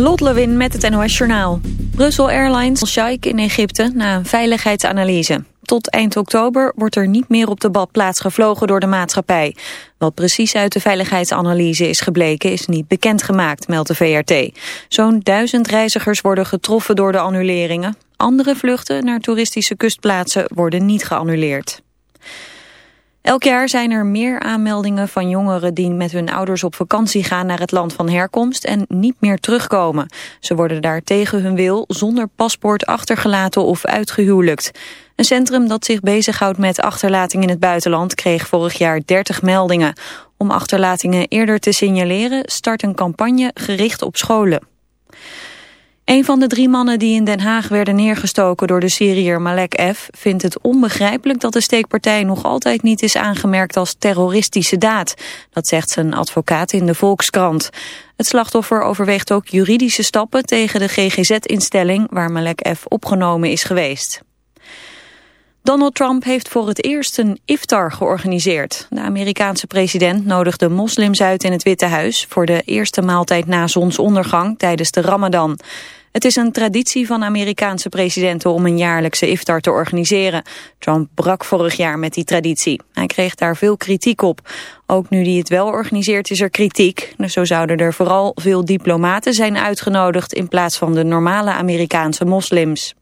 Lot Lewin met het NOS Journaal. Brussel Airlines Shaik in Egypte na een veiligheidsanalyse. Tot eind oktober wordt er niet meer op de badplaats gevlogen door de maatschappij. Wat precies uit de veiligheidsanalyse is gebleken is niet bekendgemaakt, meldt de VRT. Zo'n duizend reizigers worden getroffen door de annuleringen. Andere vluchten naar toeristische kustplaatsen worden niet geannuleerd. Elk jaar zijn er meer aanmeldingen van jongeren die met hun ouders op vakantie gaan naar het land van herkomst en niet meer terugkomen. Ze worden daar tegen hun wil zonder paspoort achtergelaten of uitgehuwelijkt. Een centrum dat zich bezighoudt met achterlating in het buitenland kreeg vorig jaar 30 meldingen. Om achterlatingen eerder te signaleren start een campagne gericht op scholen. Een van de drie mannen die in Den Haag werden neergestoken door de Syriër Malek F. vindt het onbegrijpelijk dat de steekpartij nog altijd niet is aangemerkt als terroristische daad. Dat zegt zijn advocaat in de Volkskrant. Het slachtoffer overweegt ook juridische stappen tegen de GGZ-instelling waar Malek F. opgenomen is geweest. Donald Trump heeft voor het eerst een iftar georganiseerd. De Amerikaanse president nodigde moslims uit in het Witte Huis... voor de eerste maaltijd na zonsondergang tijdens de Ramadan. Het is een traditie van Amerikaanse presidenten om een jaarlijkse iftar te organiseren. Trump brak vorig jaar met die traditie. Hij kreeg daar veel kritiek op. Ook nu hij het wel organiseert is er kritiek. Zo zouden er vooral veel diplomaten zijn uitgenodigd in plaats van de normale Amerikaanse moslims.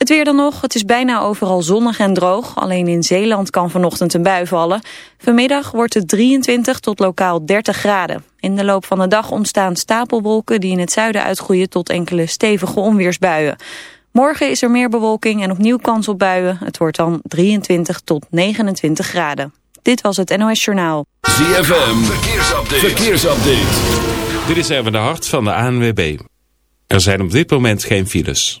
Het weer dan nog. Het is bijna overal zonnig en droog. Alleen in Zeeland kan vanochtend een bui vallen. Vanmiddag wordt het 23 tot lokaal 30 graden. In de loop van de dag ontstaan stapelwolken die in het zuiden uitgroeien tot enkele stevige onweersbuien. Morgen is er meer bewolking en opnieuw kans op buien. Het wordt dan 23 tot 29 graden. Dit was het NOS Journaal. ZFM, verkeersupdate. verkeersupdate. Dit is even de hart van de ANWB. Er zijn op dit moment geen files.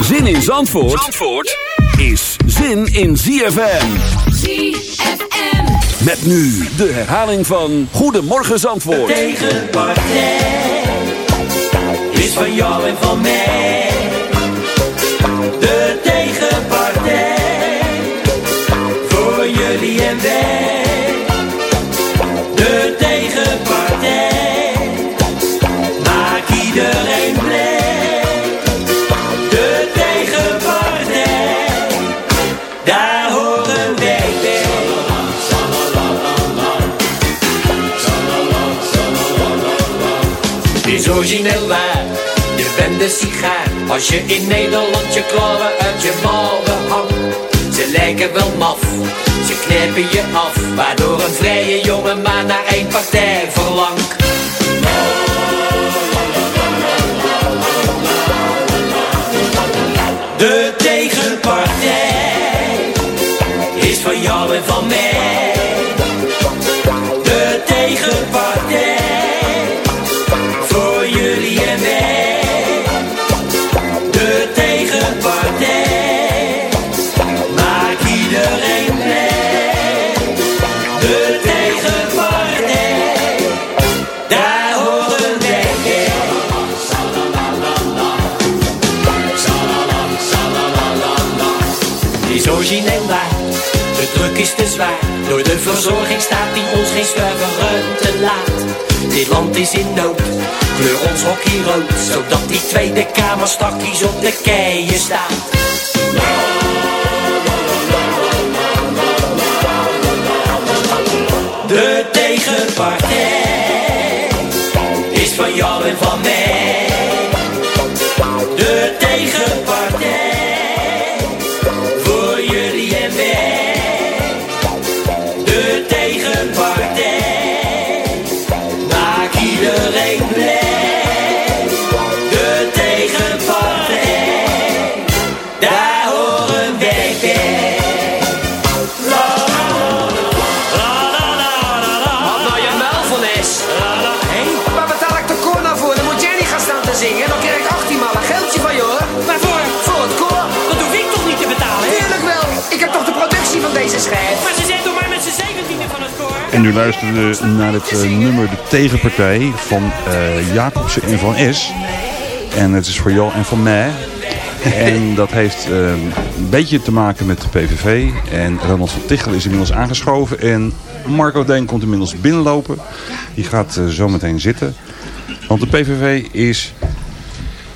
Zin in Zandvoort, Zandvoort is zin in ZFM. ZFM. Met nu de herhaling van Goedemorgen Zandvoort. De tegenpartij is van jou en van mij. Het is origineel waar, je bent de sigaar. Als je in Nederland je klauwen uit je mouwen hangt. Ze lijken wel maf, ze knijpen je af. Waardoor een vrije jongen maar naar één partij verlangt. De tegenpartij is van jou en van mij. Verzorging staat die ons geen stuiver laat. Dit land is in nood, kleur ons hockey rood. Zodat die Tweede Kamer stakjes op de keien staat. De tegenpartij en van mij. En u luisterde naar het eh, nummer De Tegenpartij van eh Jacobsen en Van S. En het is voor jou en van mij. En dat heeft eh, een beetje te maken met de PVV. En Ronald van Tichel is inmiddels aangeschoven. En Marco Deen komt inmiddels binnenlopen. Die gaat eh, zo meteen zitten. Want de PVV is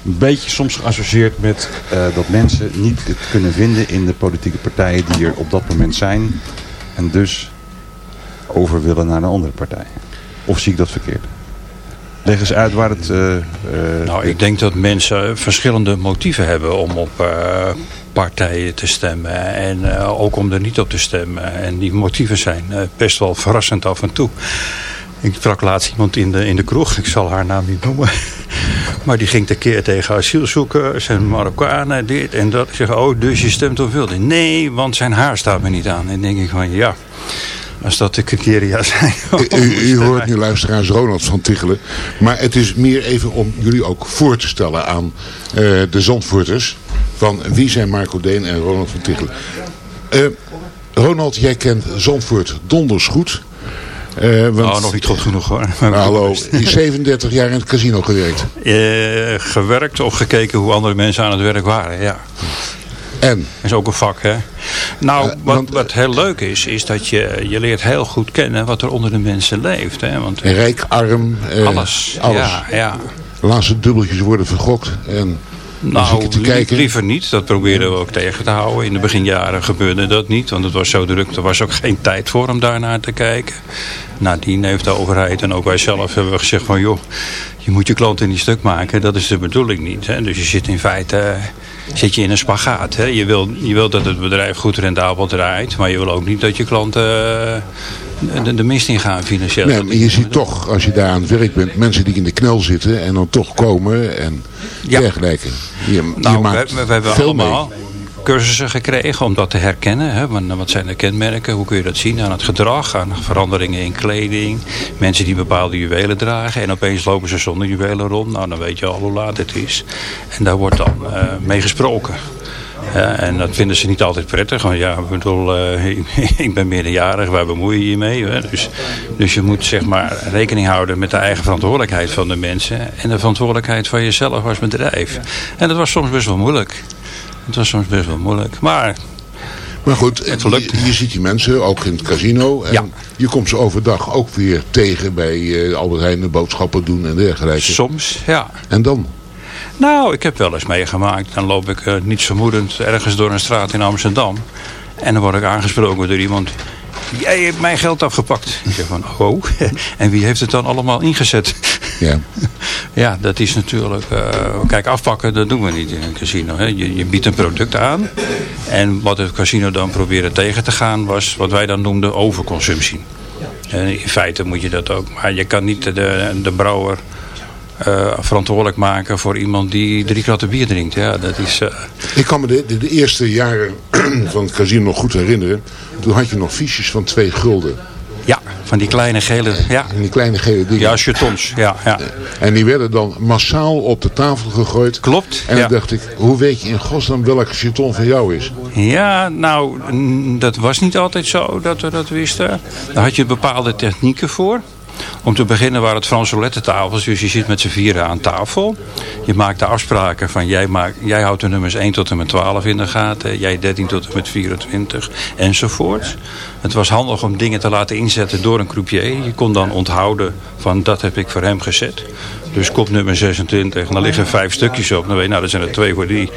een beetje soms geassocieerd met dat mensen niet het kunnen vinden in de politieke partijen die er op dat moment zijn. En dus over willen naar een andere partij. Of zie ik dat verkeerd? Leg eens uit waar het... eh, eh, Nou, ik denk dat mensen verschillende motieven hebben om op eh, partijen te stemmen. En ook om er niet op te stemmen. En die motieven zijn best wel verrassend af en toe. Ik sprak laatst iemand in de, in de kroeg, ik zal haar naam niet noemen. Maar die ging tekeer tegen asielzoekers en Marokkanen, dit en dat. Ik zeg, oh, dus je stemt op Wilde? Nee, want zijn haar staat me niet aan. En denk ik van, ja, als dat de criteria zijn. U, u hoort nu luisteraars Ronald van Tichelen. Maar het is meer even om jullie ook voor te stellen aan eh, de Zandvoorters. Van wie zijn Marco Deen en Ronald van Tichelen. Eh, Ronald, jij kent Zandvoort donders goed. Eh, want, Nou, nog niet goed genoeg hoor. Nou, hallo, je hebt 37 jaar in het casino gewerkt. Gewerkt of gekeken hoe andere mensen aan het werk waren, ja. En? Dat is ook een vak, hè? Nou, Eh, wat, want- wat heel leuk is, is dat je, je leert heel goed kennen wat er onder de mensen leeft. Hè? Want Rijk, arm. eh, alles, alles. Ja, ja. Laatste dubbeltjes worden vergokt. En Nou, li- kijken. liever niet. Dat proberen we ook tegen te houden. In de beginjaren gebeurde dat niet, want het was zo druk. Er was ook geen tijd voor om daarnaar te kijken. Nadien heeft de overheid en ook wij zelf hebben we gezegd van... joh, je moet je klanten niet stuk maken. Dat is de bedoeling niet. Hè? Dus je zit in feite eh, zit je in een spagaat. Hè? Je, wil, je wil dat het bedrijf goed rendabel draait. Maar je wil ook niet dat je klanten eh, de, de mist in gaan financieel. Nee, maar je ziet toch, als je daar aan het werk bent, mensen die in de knel zitten en dan toch komen en Ja. dergelijke. Je, je Nou, we, maakt we, we hebben veel allemaal mee. Cursussen gekregen om dat te herkennen. Hè? Want, Wat zijn de kenmerken? Hoe kun je dat zien aan het gedrag, aan veranderingen in kleding. Mensen die bepaalde juwelen dragen en opeens lopen ze zonder juwelen rond. Nou, dan weet je al hoe laat het is. En daar wordt dan eh, mee gesproken. En dat vinden ze niet altijd prettig. Want ja, ik bedoel, eh, ik ben meerderjarig, waar bemoei je je mee? Hè? Dus, dus je moet zeg maar rekening houden met de eigen verantwoordelijkheid van de mensen. En de verantwoordelijkheid van jezelf als bedrijf. En dat was soms best wel moeilijk. Het was soms best wel moeilijk. Maar Maar goed, Het lukt. je, ziet die mensen ook in het casino. En Ja. je komt ze overdag ook weer tegen bij eh, Albert Heijn de boodschappen doen en dergelijke. soms, ja. En dan? Nou, ik heb wel eens meegemaakt. Dan loop ik uh, niets vermoedend ergens door een straat in Amsterdam. En dan word ik aangesproken door iemand. Jij hebt mijn geld afgepakt. Ik zeg van, oh, en wie heeft het dan allemaal ingezet? Ja. Ja, dat is natuurlijk... Uh, kijk, afpakken, dat doen we niet in een casino. Hè. Je, je biedt een product aan. En wat het casino dan probeerde tegen te gaan... was wat wij dan noemden overconsumptie. En in feite moet je dat ook. Maar je kan niet de, de brouwer... Uh, verantwoordelijk maken voor iemand die drie kratten bier drinkt. Ja, dat is, uh... Ik kan me de, de, de, eerste jaren van het casino nog goed herinneren. Toen had je nog fiches van twee gulden. Ja, van die kleine gele... Ja, en die kleine gele dingen. Ja, jetons. Ja, ja. En die werden dan massaal op de tafel gegooid. Klopt. En ja. dan dacht ik, hoe weet je in godsnaam welke jeton van jou is? Ja, nou, dat was niet altijd zo dat we dat wisten. Daar had je bepaalde technieken voor. Om te beginnen waren het Franse roulette tafels. Dus je zit met z'n vieren aan tafel. Je maakt de afspraken van jij, maakt, jij houdt de nummers 1 tot en met 12 in de gaten. Jij 13 tot en met 24 enzovoort. Het was handig om dingen te laten inzetten door een croupier. Je kon dan onthouden van dat heb ik voor hem gezet. Dus kop nummer 26. En dan liggen vijf stukjes op. Dan weet je, nou dat zijn er twee voor die.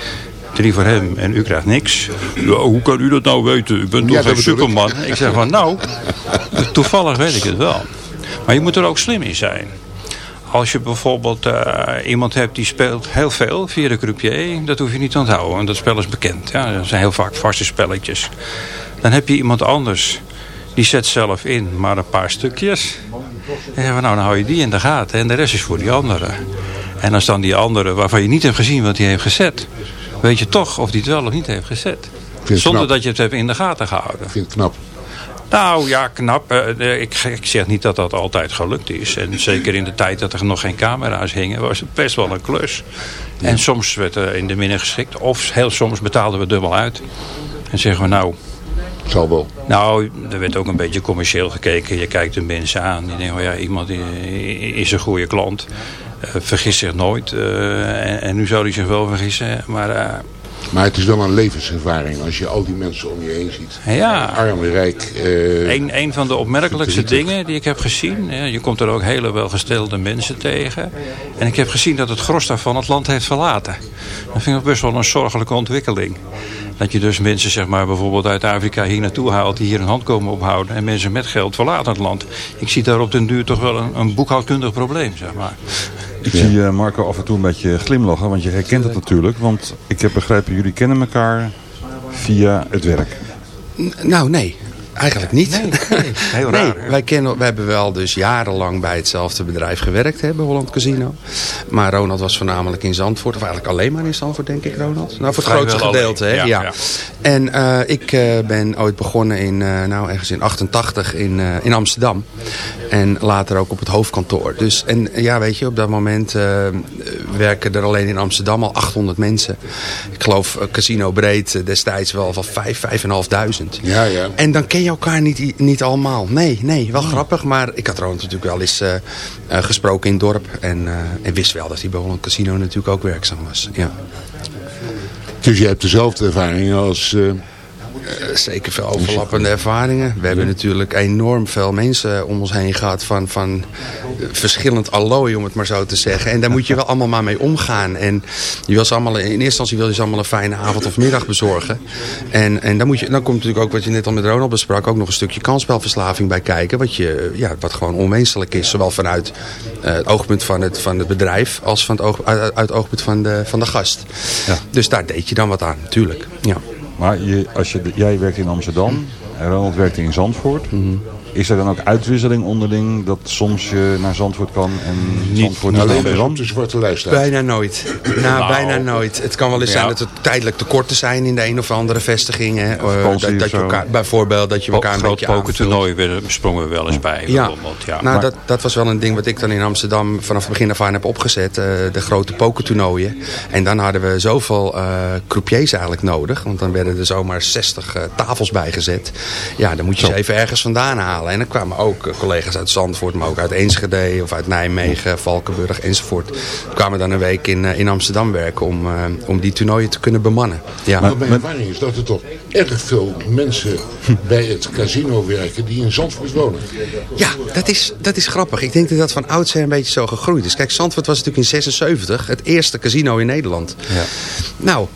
Drie voor hem en u krijgt niks. Ja, hoe kan u dat nou weten? U bent toch Ja, geen superman? Ik zeg van nou, toevallig weet ik het wel. Maar je moet er ook slim in zijn. als je bijvoorbeeld eh, iemand hebt die speelt heel veel via de croupier, dat hoef je niet te onthouden. Want dat spel is bekend. Ja, dat zijn heel vaak vaste spelletjes. Dan heb je iemand anders, die zet zelf in maar een paar stukjes. En nou, dan hou je die in de gaten en de rest is voor die andere. En als dan die andere, waarvan je niet hebt gezien wat hij heeft gezet, weet je toch of hij het wel of niet heeft gezet. Zonder knap. dat je het hebt in de gaten gehouden. Ik vind het knap. Nou ja, knap. Eh, Ik, ik zeg niet dat dat altijd gelukt is. En zeker in de tijd dat er nog geen camera's hingen, was het best wel een klus. En soms werd er in de minne geschikt. Of heel soms betaalden we dubbel uit. En zeggen we nou... Zal wel. Nou, er werd ook een beetje commercieel gekeken. Je kijkt de mensen aan. Je denkt, oh ja, iemand is een goede klant. Eh, vergis zich nooit. Eh, en, en nu zou hij zich wel vergissen. Maar eh, Maar het is wel een levenservaring als je al die mensen om je heen ziet. Ja. Arm rijk. eh, Een, een van de opmerkelijkste dingen die ik heb gezien. Je komt er ook hele welgestelde mensen tegen. En ik heb gezien dat het gros daarvan het land heeft verlaten. Dat vind ik best wel een zorgelijke ontwikkeling. Dat je dus mensen zeg maar, bijvoorbeeld uit Afrika hier naartoe haalt... die hier een hand komen ophouden. En mensen met geld verlaten het land. Ik zie daar op den duur toch wel een, een boekhoudkundig probleem. Zeg maar. Ik zie eh, Marco af en toe een beetje glimlachen, want je herkent het natuurlijk. Want ik heb begrepen, jullie kennen elkaar via het werk. N- Nou, nee. Eigenlijk niet. Heel Nee, raar. hè? wij, kennen, wij hebben wel dus jarenlang bij hetzelfde bedrijf gewerkt, hè, bij Holland Casino. Maar Ronald was voornamelijk in Zandvoort, of eigenlijk alleen maar in Zandvoort, denk ik, Ronald. Nou, voor het grootste gedeelte, hè. Ja, ja, ja. En eh, ik eh, ben ooit begonnen in, eh, nou, ergens in 88 in, eh, in Amsterdam. En later ook op het hoofdkantoor. Dus, en ja, weet je, op dat moment eh, werken er alleen in Amsterdam al 800 mensen. Ik geloof Casino Breed destijds wel van 5, 5.500. ja, ja. En dan ken je elkaar niet, niet allemaal. Nee, nee, wel grappig. Maar ik had Ronald natuurlijk wel eens eh, eh, gesproken in het dorp. En, eh, en wist wel dat hij bij Holland Casino natuurlijk ook werkzaam was. Ja. Dus je hebt dezelfde ervaring als... eh, Eh, Zeker veel overlappende ervaringen. We hebben natuurlijk enorm veel mensen om ons heen gehad van, van eh, verschillend allooi, om het maar zo te zeggen. En daar moet je wel allemaal maar mee omgaan. En je wil ze allemaal, in eerste instantie wil je ze allemaal een fijne avond of middag bezorgen. En, en dan, moet je, dan komt natuurlijk ook wat je net al met Ronald besprak, ook nog een stukje kansspelverslaving bij kijken. Wat, je, ja, wat gewoon onwenselijk is, zowel vanuit eh, het oogpunt van het, van het bedrijf als van het oog, uit, uit het oogpunt van de, van de gast. Ja. Dus daar deed je dan wat aan, natuurlijk. Ja. Maar je, als je, jij werkt in Amsterdam en Ronald werkt in Zandvoort. Is er dan ook uitwisseling onderling dat soms je naar Zandvoort kan en Zandvoort naar alleen maar Amsterdam? op de zwarte lijst. Bijna nooit. Nou, bijna nooit. Het kan wel eens Ja. zijn dat er tijdelijk tekorten zijn in de een of andere vestiging. Hè. Eh, vakantie dat, dat je elkaar, bijvoorbeeld dat je elkaar een Groot beetje aanvult. pokertoernooi werden- sprongen we wel eens bij. Ja, bijvoorbeeld, ja. nou Maar- dat, dat was wel een ding wat ik dan in Amsterdam vanaf het begin af aan heb opgezet. eh, de grote pokertoernooien. En dan hadden we zoveel eh croupiers eigenlijk nodig. Want dan werden er zomaar 60 eh, tafels bijgezet. Ja, dan moet je ze even ergens vandaan halen. En dan kwamen ook eh, collega's uit Zandvoort, maar ook uit Enschede of uit Nijmegen, Valkenburg enzovoort. Die kwamen dan een week in, eh, in Amsterdam werken om, eh, om die toernooien te kunnen bemannen. Ja. Maar mijn ervaring is dat er toch erg veel mensen bij het casino werken die in Zandvoort wonen. Ja, dat is, dat is grappig. Ik denk dat dat van oudsher een beetje zo gegroeid is. Kijk, Zandvoort was natuurlijk in 76 het eerste casino in Nederland. Ja. Nou,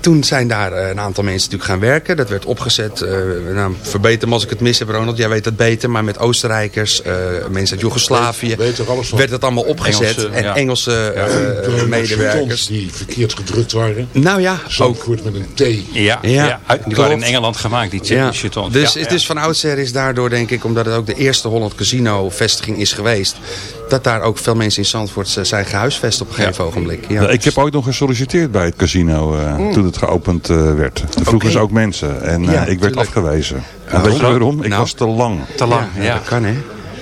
toen zijn daar eh, een aantal mensen natuurlijk gaan werken. Dat werd opgezet, eh nou, verbeter me als ik het mis heb Ronald, jij weet dat beter. Maar met Oostenrijkers, eh, mensen uit Joegoslavië, er werd dat allemaal opgezet. Engelse, en ja. Engelse eh, nog medewerkers. die verkeerd gedrukt waren. Nou ja, ook. Zandvoort met een T. Ja, Ja, ja, die waren in klopt. Engeland gemaakt, die Ja. Dus, Ja, ja. dus van oudsher is daardoor denk ik, omdat het ook de eerste Holland Casino vestiging is geweest, dat daar ook veel mensen in Zandvoort eh, zijn gehuisvest op een gegeven ogenblik. Ja. Ja, ik heb ooit nog gesolliciteerd bij het casino eh, toen het geopend eh, werd. Toen vroegen ze ook mensen en Ja, ik werd tuurlijk. afgewezen. En weet je waarom? Ik Nou. was te lang. Te lang, ja, ja. dat kan hè.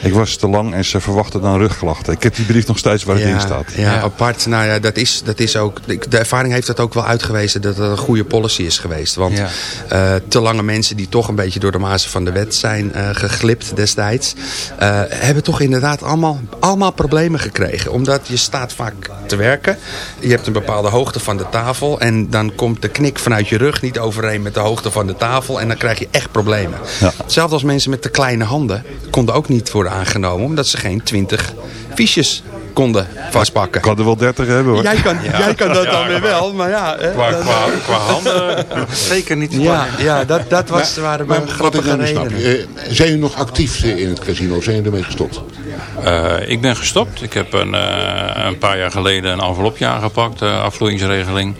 Ik was te lang en ze verwachten dan rugklachten. Ik heb die brief nog steeds waar het in staat. Ja, Ja. apart. Nou ja, dat is, dat is ook. De ervaring heeft dat ook wel uitgewezen dat het een goede policy is geweest. Want Ja. eh, te lange mensen die toch een beetje door de mazen van de wet zijn eh, geglipt destijds, eh, hebben toch inderdaad allemaal, allemaal problemen gekregen. Omdat je staat vaak te werken. Je hebt een bepaalde hoogte van de tafel. En dan komt de knik vanuit je rug niet overeen met de hoogte van de tafel. En dan krijg je echt problemen. Ja. Hetzelfde als mensen met te kleine handen konden ook niet worden aangenomen. Omdat ze geen 20 fiches konden vastpakken. Ik kan er wel 30 hebben hoor. Jij kan, jij kan dat dan weer wel, maar ja. hè, Qua, dat- qua, qua handen zeker niet. ja, ja, dat, dat was, waren Maar maar wat ik grappige redenen. eh, zijn jullie nog actief eh, in het casino? Zijn jullie ermee gestopt? Eh, ik ben gestopt. Ik heb een, eh, een paar jaar geleden een envelopje aangepakt, de afvloeingsregeling.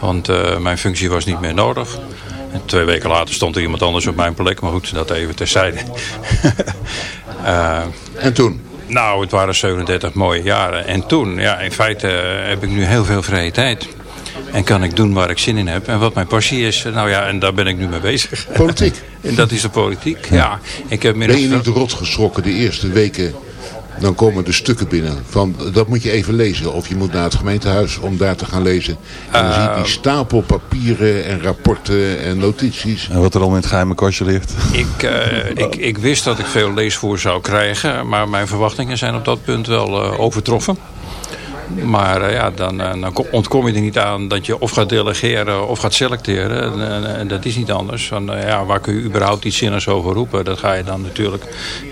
Want eh, mijn functie was niet meer nodig. En twee weken later stond er iemand anders op mijn plek. Maar goed, dat even terzijde. Eh, En toen? nou, het waren 37 mooie jaren. En toen, ja, in feite eh, heb ik nu heel veel vrije tijd. En kan ik doen waar ik zin in heb. En wat mijn passie is, eh, nou ja, en daar ben ik nu mee bezig. Politiek. En dat is de politiek, ja. Ik heb Ben je niet rot geschrokken de eerste weken? Dan komen de stukken binnen. Van, dat moet je even lezen. Of je moet naar het gemeentehuis om daar te gaan lezen. En dan zie je die stapel papieren en rapporten en notities. En wat er al in het geheime kastje ligt. Ik, eh, ik, ik wist dat ik veel leesvoer zou krijgen, maar mijn verwachtingen zijn op dat punt wel eh, overtroffen. Maar eh, ja, dan, eh, dan ko- ontkom je er niet aan dat je of gaat delegeren of gaat selecteren. En, en- dat is niet anders. Van, eh, ja, waar kun je überhaupt iets zinnigs over roepen? Dat ga je dan natuurlijk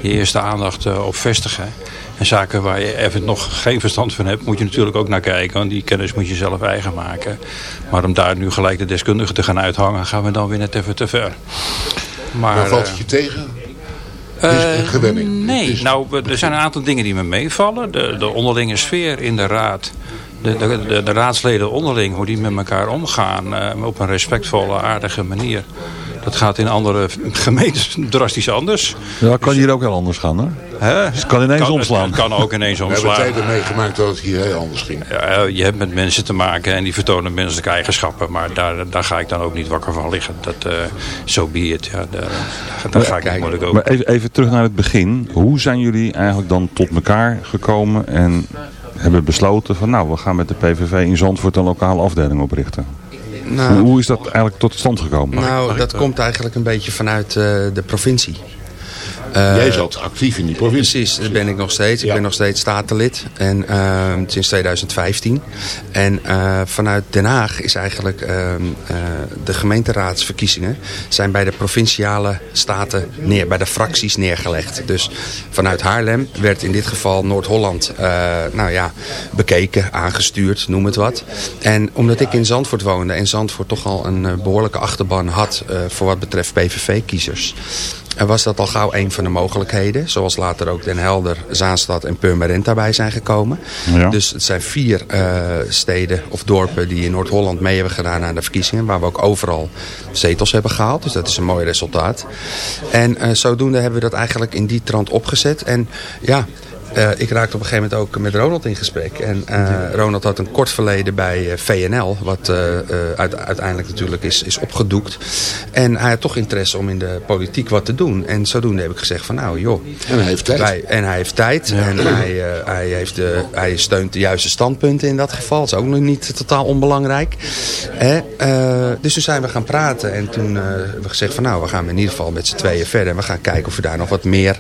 je eerste aandacht op vestigen. En zaken waar je even nog geen verstand van hebt, moet je natuurlijk ook naar kijken. Want die kennis moet je zelf eigen maken. Maar om daar nu gelijk de deskundige te gaan uithangen, gaan we dan weer net even te ver. Maar, Maar valt het je tegen? Eh, gewenning. Nee, is- nou, er zijn een aantal dingen die me meevallen. De, de onderlinge sfeer in de raad. De, de, de, de raadsleden onderling, hoe die met elkaar omgaan. eh, op een respectvolle, aardige manier. Dat gaat in andere gemeentes drastisch anders. Ja, kan hier ook heel anders gaan. Hè? Dus het kan ineens omslaan. Het kan ook ineens We hebben omslaan. tijden meegemaakt dat het hier heel anders ging. Ja, je hebt met mensen te maken en die vertonen menselijke eigenschappen. Maar daar, daar ga ik dan ook niet wakker van liggen. Dat, eh zo be it. Ja, daar, daar, daar ga ik niet moeilijk over. Maar even, even terug naar het begin. Hoe zijn jullie eigenlijk dan tot elkaar gekomen en hebben besloten van nou, we gaan met de PVV in Zandvoort een lokale afdeling oprichten? Nou, Hoe, hoe is dat eigenlijk tot stand gekomen? nou, dat komt eigenlijk een beetje vanuit eh, de provincie. Eh, Jij zat actief in die provincie. Precies, dat ben ik nog steeds. Ik ben nog steeds statenlid en, eh, sinds 2015. En eh, vanuit Den Haag is eigenlijk eh, eh, de gemeenteraadsverkiezingen zijn bij de provinciale staten neer, bij de fracties neergelegd. Dus vanuit Haarlem werd in dit geval Noord-Holland nou ja, bekeken, aangestuurd, noem het wat. En omdat ik in Zandvoort woonde en Zandvoort toch al een eh, behoorlijke achterban had voor wat betreft PVV-kiezers. En was dat al gauw een van de mogelijkheden. Zoals later ook Den Helder, Zaanstad en Purmerend daarbij zijn gekomen. Ja. Dus het zijn vier eh, steden of dorpen die in Noord-Holland mee hebben gedaan aan de verkiezingen. Waar we ook overal zetels hebben gehaald. Dus dat is een mooi resultaat. En eh, zodoende hebben we dat eigenlijk in die trant opgezet. En ja... eh, ik raakte op een gegeven moment ook met Ronald in gesprek. En eh, Ronald had een kort verleden bij eh, VNL. Wat uite- uiteindelijk natuurlijk is, is opgedoekt. En hij had toch interesse om in de politiek wat te doen. En zodoende heb ik gezegd van nou joh. En hij heeft tijd. Wij- en hij heeft tijd. En hij, hij, heeft de, hij steunt de juiste standpunten in dat geval. Dat is ook nog niet totaal onbelangrijk. Hè? Dus toen zijn we gaan praten. En toen hebben we gezegd van nou we gaan in ieder geval met z'n tweeën verder. En we gaan kijken of we daar nog wat meer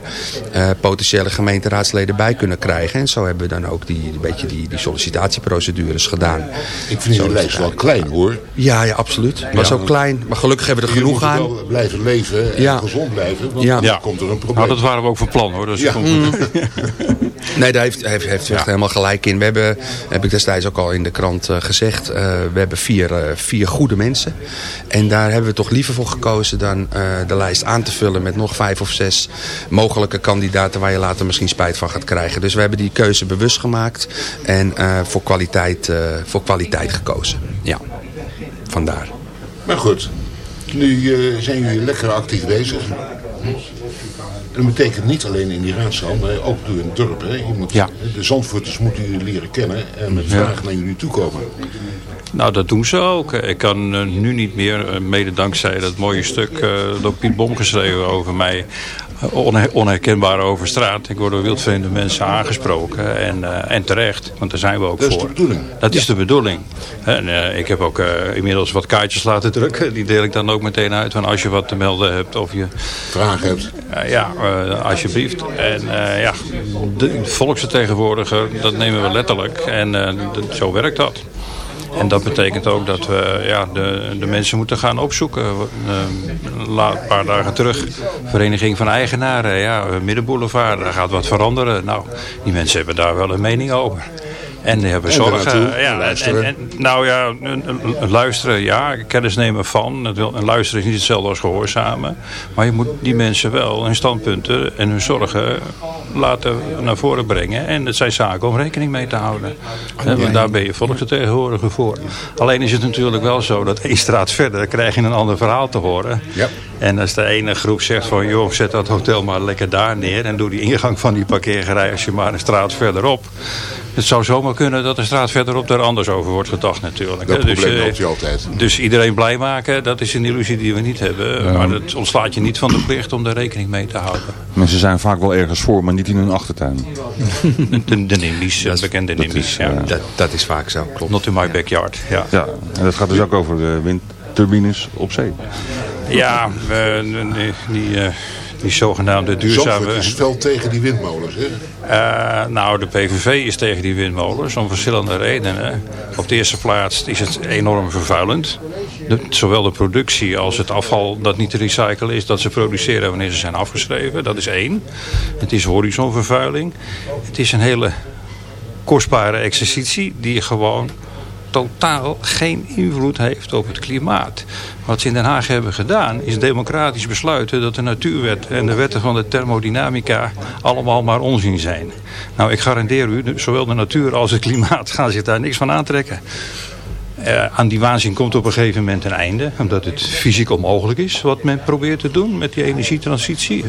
potentiële gemeenteraadsleden bij kunnen krijgen. En zo hebben we dan ook die, een beetje die, die sollicitatieprocedures gedaan. Ik vind die lijst wel klein hoor. Ja, ja, absoluut. Maar zo klein. Maar gelukkig hebben we er genoeg aan. wel blijven leven en Ja. gezond blijven. Want Ja. dan komt er een probleem. Nou, dat waren we ook van plan hoor. Dus Ja. dat komt goed. Nee, daar heeft, heeft, heeft echt helemaal gelijk in. We hebben, heb ik destijds ook al in de krant eh, gezegd, eh, we hebben vier, eh, vier goede mensen. En daar hebben we toch liever voor gekozen dan eh, de lijst aan te vullen met nog vijf of zes mogelijke kandidaten waar je later misschien spijt van gaat krijgen. Dus we hebben die keuze bewust gemaakt en eh, voor, kwaliteit, eh, voor kwaliteit gekozen. Ja, vandaar. Maar goed, nu eh, zijn jullie lekker actief bezig. Dat betekent niet alleen in die raadzaal, maar ook door een dorp. Hè. Je moet, Ja. De Zandvoorters moeten jullie leren kennen en met Ja. vragen naar jullie toe komen. Nou, dat doen ze ook. Ik kan eh, nu niet meer, eh, mede dankzij dat mooie stuk eh, door Piet Bom geschreven over mij, onher- onherkenbaar over straat. Ik word door wildvreemde mensen aangesproken en, eh, en terecht, want daar zijn we ook Dat is voor. de bedoeling. Dat is de bedoeling. En eh, ik heb ook eh, inmiddels wat kaartjes laten drukken. Die deel ik dan ook meteen uit. Van als je wat te melden hebt of je... Vragen hebt. Ja, eh, alsjeblieft. En eh, ja, de volksvertegenwoordiger, dat nemen we letterlijk. En eh, zo werkt dat. En dat betekent ook dat we ja, de, de mensen moeten gaan opzoeken. Uh, een paar dagen terug, Vereniging van Eigenaren, ja, Middenboulevard, daar gaat wat veranderen. Nou, die mensen hebben daar wel een mening over. En die hebben zorgen. Ja, luisteren. En, nou ja, luisteren, ja, kennis nemen van. En luisteren is niet hetzelfde als gehoorzamen. Maar je moet die mensen wel hun standpunten en hun zorgen laten naar voren brengen. En het zijn zaken om rekening mee te houden. Okay. Daar ben je volksvertegenwoordiger voor. Alleen is het natuurlijk wel zo dat één straat verder krijg je een ander verhaal te horen. Ja. En als de ene groep zegt van joh, zet dat hotel maar lekker daar neer. En doe die ingang van die parkeergerij als je maar een straat verderop. Het zou zomaar kunnen dat de straat verderop daar anders over wordt gedacht natuurlijk. Dat dus, probleem loopt je altijd. Dus iedereen blij maken, dat is een illusie die we niet hebben. Maar dat ontslaat je niet van de plicht om daar rekening mee te houden. Mensen zijn vaak wel ergens voor, maar niet in hun achtertuin. de, de NIMBY's, de bekende NIMBY's. Ja. Dat, dat, is vaak zo, klopt. Not in my backyard, ja. ja. En dat gaat dus ook over de windturbines op zee. Ja, die... die uh, die zogenaamde duurzame... Zandvoort is wel tegen die windmolens, hè? Uh, nou, de PVV is tegen die windmolens om verschillende redenen. Op de eerste plaats is het enorm vervuilend. De, zowel de productie als het afval dat niet te recyclen is... dat ze produceren wanneer ze zijn afgeschreven. Dat is één. Het is horizonvervuiling. Het is een hele kostbare exercitie die gewoon totaal geen invloed heeft op het klimaat. Wat ze in Den Haag hebben gedaan is democratisch besluiten dat de natuurwet en de wetten van de thermodynamica allemaal maar onzin zijn. Nou, ik garandeer u, zowel de natuur als het klimaat gaan zich daar niks van aantrekken. Uh, aan die waanzin komt op een gegeven moment een einde. Omdat het fysiek onmogelijk is wat men probeert te doen met die energietransitie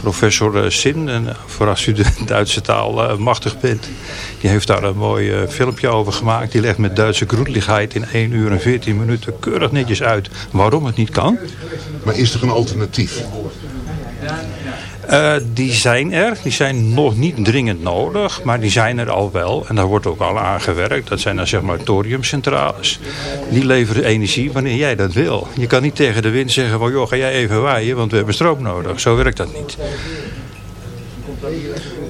professor eh, Sin. Eh, voor als u de Duitse taal uh, machtig bent. Die heeft daar een mooi filmpje over gemaakt. Die legt met Duitse groetligheid in 1 uur en 14 minuten keurig netjes uit waarom het niet kan. Maar is er een alternatief? Uh, die zijn er. Die zijn nog niet dringend nodig. Maar die zijn er al wel. En daar wordt ook al aan gewerkt. Dat zijn dan zeg maar thoriumcentrales. Die leveren energie wanneer jij dat wil. Je kan niet tegen de wind zeggen van joh ga jij even waaien. Want we hebben stroom nodig. Zo werkt dat niet.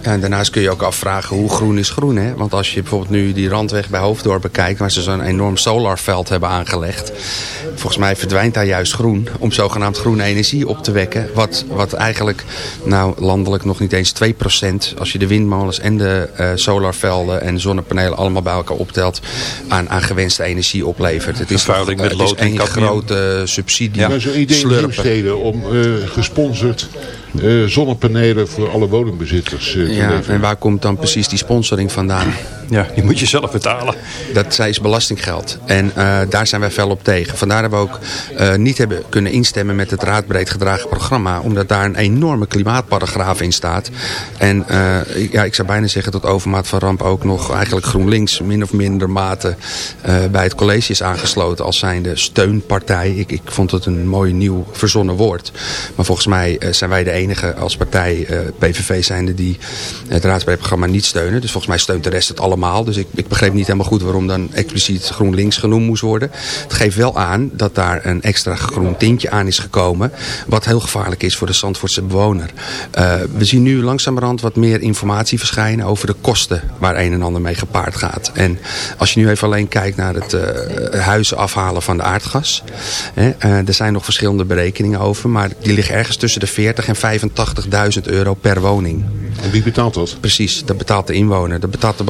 Ja, en daarnaast kun je ook afvragen hoe groen is groen. Hè? Want als je bijvoorbeeld nu die randweg bij Hoofddorp bekijkt... waar ze zo'n enorm solarveld hebben aangelegd... volgens mij verdwijnt daar juist groen... om zogenaamd groene energie op te wekken. Wat, wat eigenlijk nou, landelijk nog niet eens 2%... als je de windmolens en de uh, solarvelden en zonnepanelen... allemaal bij elkaar optelt... aan, aan gewenste energie oplevert. Het is, toch, met het is één grote subsidie. Ja. Maar zo'n idee in om uh, gesponsord zonnepanelen voor alle woningbezitters uh, ja, En waar komt dan precies die sponsoring vandaan? Ja, die moet je zelf betalen. Dat is belastinggeld. En uh, daar zijn wij fel op tegen. Vandaar dat we ook niet hebben kunnen instemmen met het raadbreed gedragen programma. Omdat daar een enorme klimaatparagraaf in staat. En ja, ik zou bijna zeggen dat overmaat van ramp ook nog eigenlijk GroenLinks min of minder mate bij het college is aangesloten als zijnde steunpartij. Ik, ik vond het een mooi nieuw verzonnen woord. Maar volgens mij zijn wij de enige als partij, PVV zijnde, die het raadsprogramma niet steunen. Dus volgens mij steunt de rest het allemaal. Dus ik, ik begreep niet helemaal goed waarom dan expliciet GroenLinks genoemd moest worden. Het geeft wel aan dat daar een extra groen tintje aan is gekomen. Wat heel gevaarlijk is voor de Zandvoortse bewoner. Uh, we zien nu langzamerhand wat meer informatie verschijnen over de kosten waar een en ander mee gepaard gaat. En als je nu even alleen kijkt naar het uh, huizen afhalen van de aardgas. Hè, er zijn nog verschillende berekeningen over. Maar die liggen ergens tussen de 40 en 85.000 euro per woning. En wie betaalt dat? Precies, dat betaalt de inwoner, dat betaalt de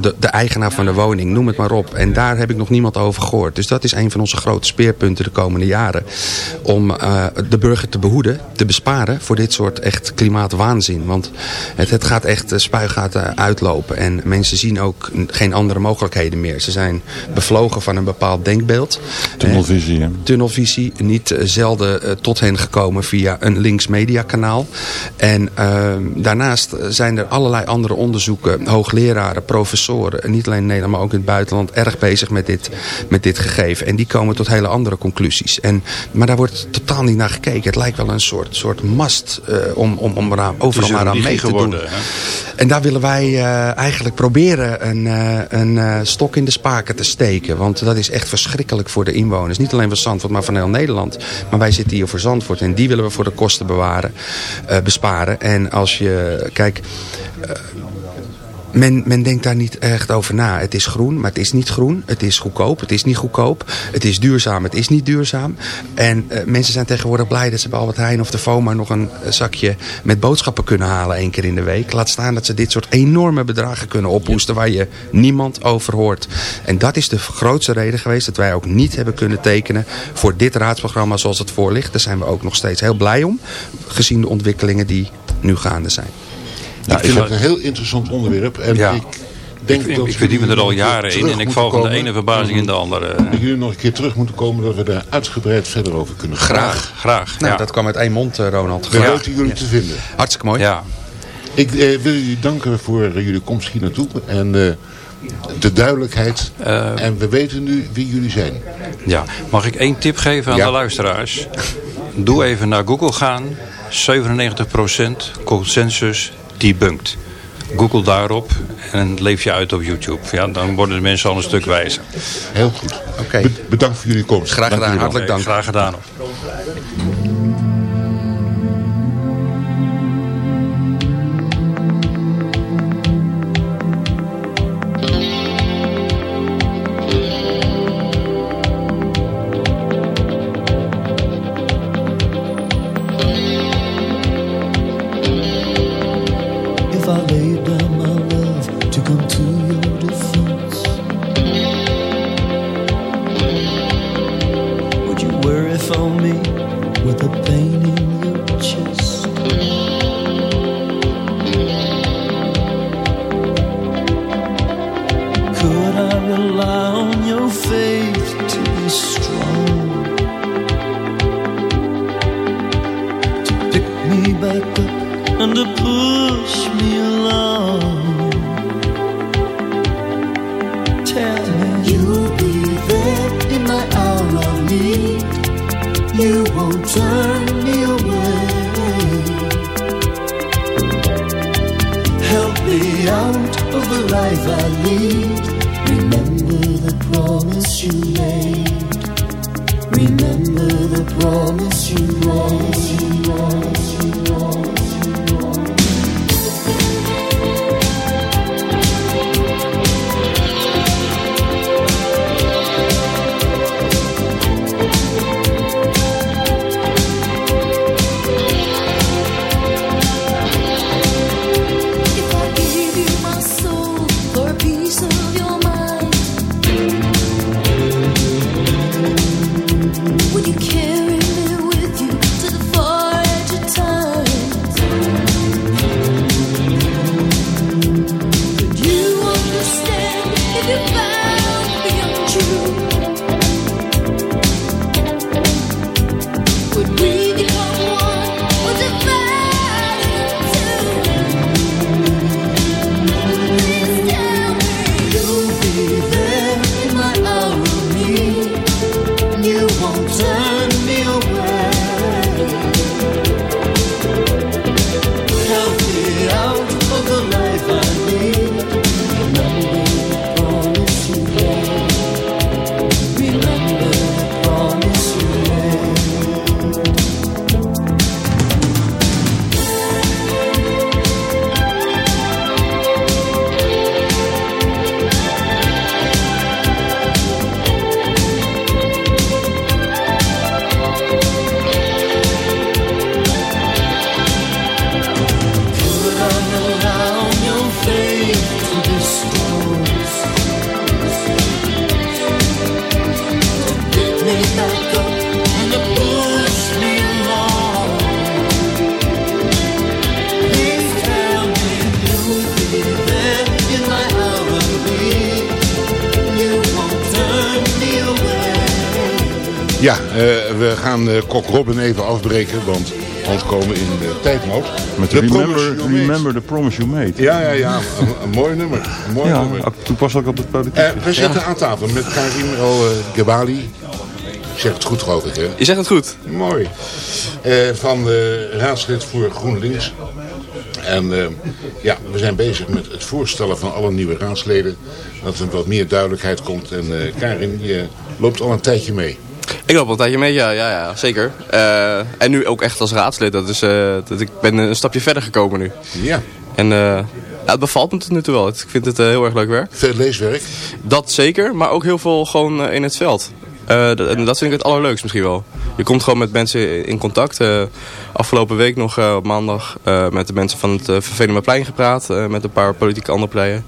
de, de eigenaar van de woning, noem het maar op. En daar heb ik nog niemand over gehoord. Dus dat is een van onze grote speerpunten de komende jaren. Om uh, de burger te behoeden, te besparen voor dit soort echt klimaatwaanzin. Want het, het gaat echt uh, spuigaten uitlopen. En mensen zien ook geen andere mogelijkheden meer. Ze zijn bevlogen van een bepaald denkbeeld. Tunnelvisie. Hè? Tunnelvisie, niet zelden tot hen gekomen via een links mediakanaal. En uh, daarnaast zijn er allerlei andere onderzoeken, professoren, niet alleen in Nederland, maar ook in het buitenland, erg bezig met dit, met dit gegeven. En die komen tot hele andere conclusies. En, maar daar wordt totaal niet naar gekeken. Het lijkt wel een soort, soort mast uh, om, om, om eraan, overal maar aan mee te doen. Hè? En daar willen wij uh, eigenlijk proberen een, uh, een stok in de spaken te steken. Want dat is echt verschrikkelijk voor de inwoners. Niet alleen van Zandvoort, maar van heel Nederland. Maar wij zitten hier voor Zandvoort en die willen we voor de kosten bewaren, besparen. En als je, kijk... Men, men denkt daar niet echt over na. Het is groen, maar het is niet groen. Het is goedkoop, het is niet goedkoop. Het is duurzaam, het is niet duurzaam. En eh, mensen zijn tegenwoordig blij dat ze bij Albert Heijn of de FOMA nog een eh, zakje met boodschappen kunnen halen één keer in de week. Laat staan dat ze dit soort enorme bedragen kunnen ophoesten waar je niemand over hoort. En dat is de grootste reden geweest dat wij ook niet hebben kunnen tekenen voor dit raadsprogramma zoals het voor ligt. Daar zijn we ook nog steeds heel blij om, gezien de ontwikkelingen die nu gaande zijn. Ik vind het een heel interessant onderwerp. En Ja. ik denk Ik, dat ik verdiep me er al jaren in en ik val van de ene verbazing in de andere. Dat jullie nog een keer terug moeten komen dat we daar uitgebreid verder over kunnen gaan. Graag. Graag. Nou, ja. dat kwam uit één mond, eh, Ronald. We Graag. weten jullie te vinden. Hartstikke mooi. Ja. Ik eh, wil jullie danken voor eh, jullie komst hier naartoe. En eh, de duidelijkheid. En we weten nu wie jullie zijn. Ja, mag ik één tip geven aan Ja. de luisteraars? Doe even naar Google gaan. 97% consensus debunkt. Google daarop en leef je uit op YouTube. Ja, dan worden de mensen al een stuk wijzer. Heel goed. Oké. Be- bedankt voor jullie komst. Graag gedaan, hartelijk dank. Graag gedaan. Life I lead. Remember the promise you made. Gaan eh, Kok Robin even afbreken, want anders komen we in de tijdnood. Met De remember, Promise You Made. remember the promise you made. Ja, ja, ja. Een, een mooi nummer. Een mooi Ja, nummer. ook toepasselijk op het politiek. Eh, we zitten aan tafel met Karim El eh, Gebali. Ik zeg het goed, geloof ik, hè? Je zegt het goed. Mooi. Eh, van de raadslid voor GroenLinks. En eh, ja, we zijn bezig met het voorstellen van alle nieuwe raadsleden. Dat er wat meer duidelijkheid komt. En eh Karin, je loopt al een tijdje mee. Ik loop al een tijdje mee, ja, ja, ja zeker. Eh, en nu ook echt als raadslid. Dat is, eh, dat ik ben een stapje verder gekomen nu. Ja. En eh, Ja, het bevalt me tot nu toe wel. Ik vind het heel erg leuk werk. Veel leeswerk? Dat zeker, maar ook heel veel gewoon in het veld. D- en dat vind ik het allerleukst misschien wel. Je komt gewoon met mensen in contact. Afgelopen week nog op maandag met de mensen van het uh, Venemaplein gepraat. eh, met een paar politieke andere partijen.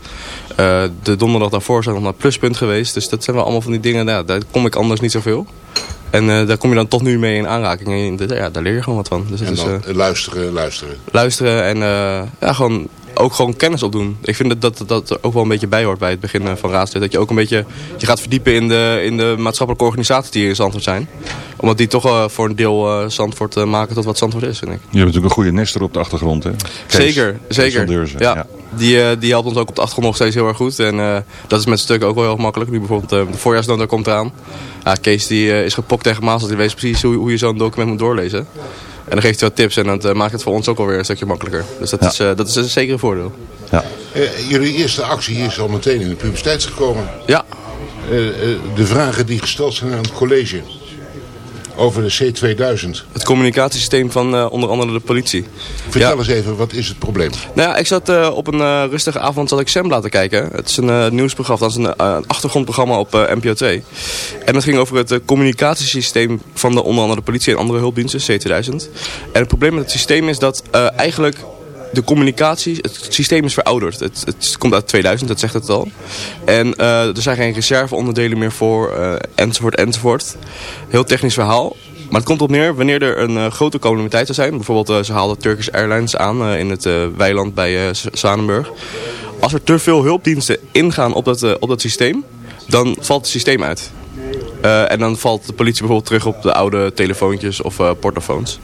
Eh, de donderdag daarvoor zijn we nog naar Pluspunt geweest. Dus dat zijn wel allemaal van die dingen, nou, daar kom ik anders niet zoveel. En eh, daar kom je dan toch nu mee in aanraking. En ja, daar leer je gewoon wat van. Dus het En is, dan eh, luisteren, luisteren. luisteren en eh, ja, gewoon, ook gewoon kennis opdoen. Ik vind dat, dat dat er ook wel een beetje bij hoort bij het begin van raadslid. Dat je ook een beetje je gaat verdiepen in de, in de maatschappelijke organisaties die hier in Zandvoort zijn. Omdat die toch eh, voor een deel eh, Zandvoort eh, maken tot wat Zandvoort is, vind ik. Je hebt natuurlijk een goede nester op de achtergrond, hè? Kees- zeker, Kees zeker. van Deurzen, ja. Die, eh, die helpt ons ook op de achtergrond nog steeds heel erg goed. En eh, dat is met stukken ook wel heel makkelijk. Nu bijvoorbeeld eh, de voorjaarsnota komt eraan. Ja, Kees die, eh, is gepokt tegen Maas. Die weet precies hoe, hoe je zo'n document moet doorlezen. En dan geeft hij wat tips en dat maakt het voor ons ook alweer een stukje makkelijker. Dus dat, Ja. is, dat is een zeker een voordeel. Ja. Jullie eerste actie is al meteen in de publiciteit gekomen. Ja. De vragen die gesteld zijn aan het college over de C2000. Het communicatiesysteem van eh, onder andere de politie. Vertel Ja. eens even, wat is het probleem? Nou ja, ik zat eh, op een eh, rustige avond zat ik Sam laten kijken. Het is een nieuwsprogramma, dat is een, achtergrondprogramma op NPO 2. En het ging over het communicatiesysteem van de onder andere de politie en andere hulpdiensten, C2000. En het probleem met het systeem is dat eigenlijk de communicatie, het systeem is verouderd. Het, het komt uit 2000, dat zegt het al. En eh, er zijn geen reserveonderdelen meer voor, eh, enzovoort, enzovoort. Heel technisch verhaal. Maar het komt op neer wanneer er een eh, grote calamiteit zou zijn. Bijvoorbeeld ze haalden Turkish Airlines aan in het weiland bij Z- Zwanenburg. Als er te veel hulpdiensten ingaan op dat, op dat systeem, dan valt het systeem uit. En dan valt de politie bijvoorbeeld terug op de oude telefoontjes of portofoons.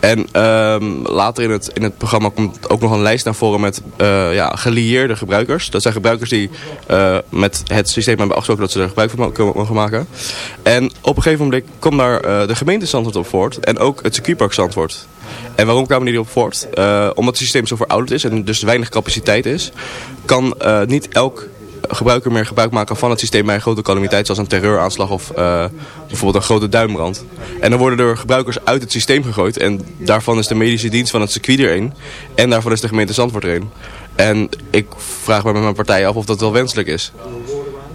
En ehm, later in het, in het programma komt ook nog een lijst naar voren met eh, ja, gelieerde gebruikers. Dat zijn gebruikers die eh, met het systeem hebben afgesproken dat ze er gebruik van mo- mogen maken. En op een gegeven moment kwam daar eh, de gemeente Zandvoort op voort en ook het circuitpark Zandvoort. En waarom kwamen die erop voort? Omdat het systeem zo verouderd is en dus weinig capaciteit is, kan niet elk gebruiker meer gebruik maken van het systeem bij een grote calamiteit zoals een terreuraanslag of eh, bijvoorbeeld een grote duimbrand. En dan worden er gebruikers uit het systeem gegooid en daarvan is de medische dienst van het circuit er en daarvan is de gemeente Zandvoort er. En ik vraag me met mijn partij af of dat wel wenselijk is.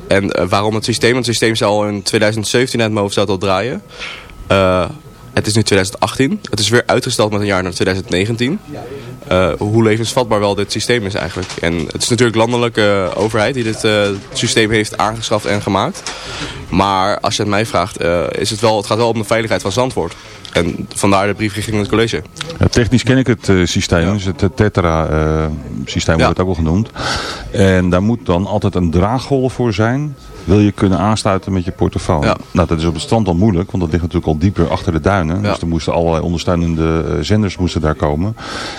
En eh, waarom het systeem? Het systeem zou al in 2017 uit mijn hoofd zou al draaien. Eh, het is nu 2018. Het is weer uitgesteld met een jaar naar 2019. Eh, hoe levensvatbaar wel dit systeem is eigenlijk. En het is natuurlijk landelijke overheid die dit eh, systeem heeft aangeschaft en gemaakt. Maar als je het mij vraagt, eh, is het, wel, het gaat wel om de veiligheid van Zandvoort. En vandaar de brief richting het college. Ja, technisch ken ik het eh, systeem, dus het Tetra-systeem wordt het ook wel genoemd. En daar moet dan altijd een draaggolf voor zijn. Wil je kunnen aansluiten met je portofoon. Nou, dat is op het strand al moeilijk, want dat ligt natuurlijk al dieper achter de duinen. Dus er moesten allerlei ondersteunende eh, zenders moesten daar komen.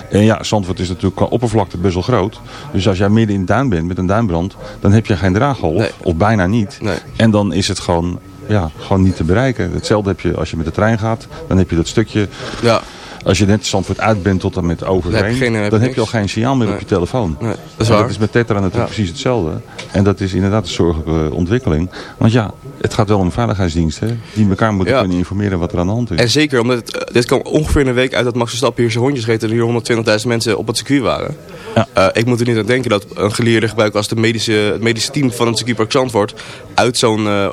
En ja, Zandvoort is natuurlijk qua oppervlakte best wel groot. Dus als jij midden in de duin bent met een duinbrand, dan heb je geen draaggolf. Of bijna niet. En dan is het gewoon, ja, gewoon niet te bereiken. Hetzelfde heb je als je met de trein gaat. Dan heb je dat stukje... Ja. Als je net Zandvoort uit bent tot en met Overveen, Dan heb je geen- heb dan heb je al geen signaal meer op je telefoon. Nee, dat is waar. dat is met Tetra natuurlijk Ja. precies hetzelfde. En dat is inderdaad een zorgelijke ontwikkeling. Want ja, het gaat wel om veiligheidsdiensten die elkaar moeten Ja. kunnen informeren wat er aan de hand is. En zeker, omdat het, eh, dit kwam ongeveer in een week uit dat Max Verstappen hier zijn hondjes reed en hier 120.000 mensen op het circuit waren. Eh, ik moet er niet aan denken dat een geleerde gebruiker als de medische, het medische team van het circuitpark Zandvoort uit zo'n eh,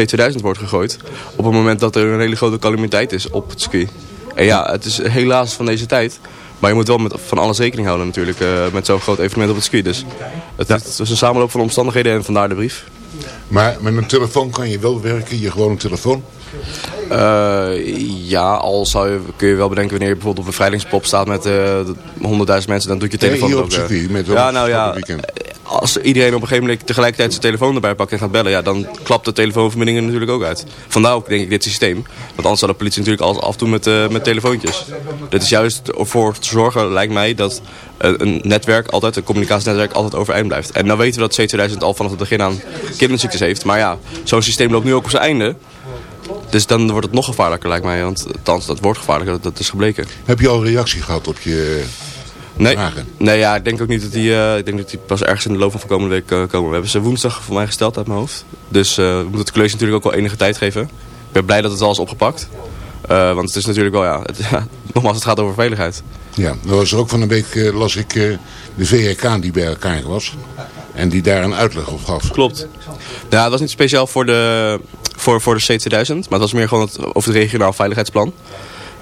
C2000 wordt gegooid. Op het moment dat er een hele grote calamiteit is op het circuit. En ja, het is helaas van deze tijd. Maar je moet wel met van alles rekening houden natuurlijk eh, met zo'n groot evenement op het circuit. Dus het, is een samenloop van omstandigheden en vandaar de brief. Maar met een telefoon kan je wel werken, je gewone telefoon. Eh, ja, al zou je, kun je wel bedenken wanneer je bijvoorbeeld op een bevrijdingspop staat met eh, 100.000 mensen, dan doet je Nee, telefoon hier op ook. eh. circuit, met ja, nou ja, weekend. Als iedereen op een gegeven moment tegelijkertijd zijn telefoon erbij pakt en gaat bellen, ja, dan klapt de telefoonverbinding er natuurlijk ook uit. Vandaar ook denk ik dit systeem. Want anders zou de politie natuurlijk alles afdoen met, eh, met telefoontjes. Dit is juist voor te zorgen, lijkt mij, dat eh, een netwerk altijd, een communicatienetwerk altijd overeind blijft. En nou weten we dat C2000 al vanaf het begin aan kinderziektes heeft. Maar ja, zo'n systeem loopt nu ook op zijn einde. Dus dan wordt het nog gevaarlijker, lijkt mij. Want althans, dat wordt gevaarlijker, dat, dat is gebleken. Heb je al een reactie gehad op je Nee, vragen? nee ja, ik denk ook niet dat die, eh, ik denk dat die pas ergens in de loop van de komende week eh, komen. We hebben ze woensdag voor mij gesteld uit mijn hoofd. Dus eh, we moeten het college natuurlijk ook wel enige tijd geven. Ik ben blij dat het al is opgepakt. Want het is natuurlijk wel, ja, het, ja, nogmaals, het gaat over veiligheid. Ja, dan was er ook van een week, las ik, de VRK die bij elkaar was. En die daar een uitleg op gaf. Klopt. Ja, dat was niet speciaal voor de, voor, voor de C2000, maar het was meer gewoon het, over het regionaal veiligheidsplan.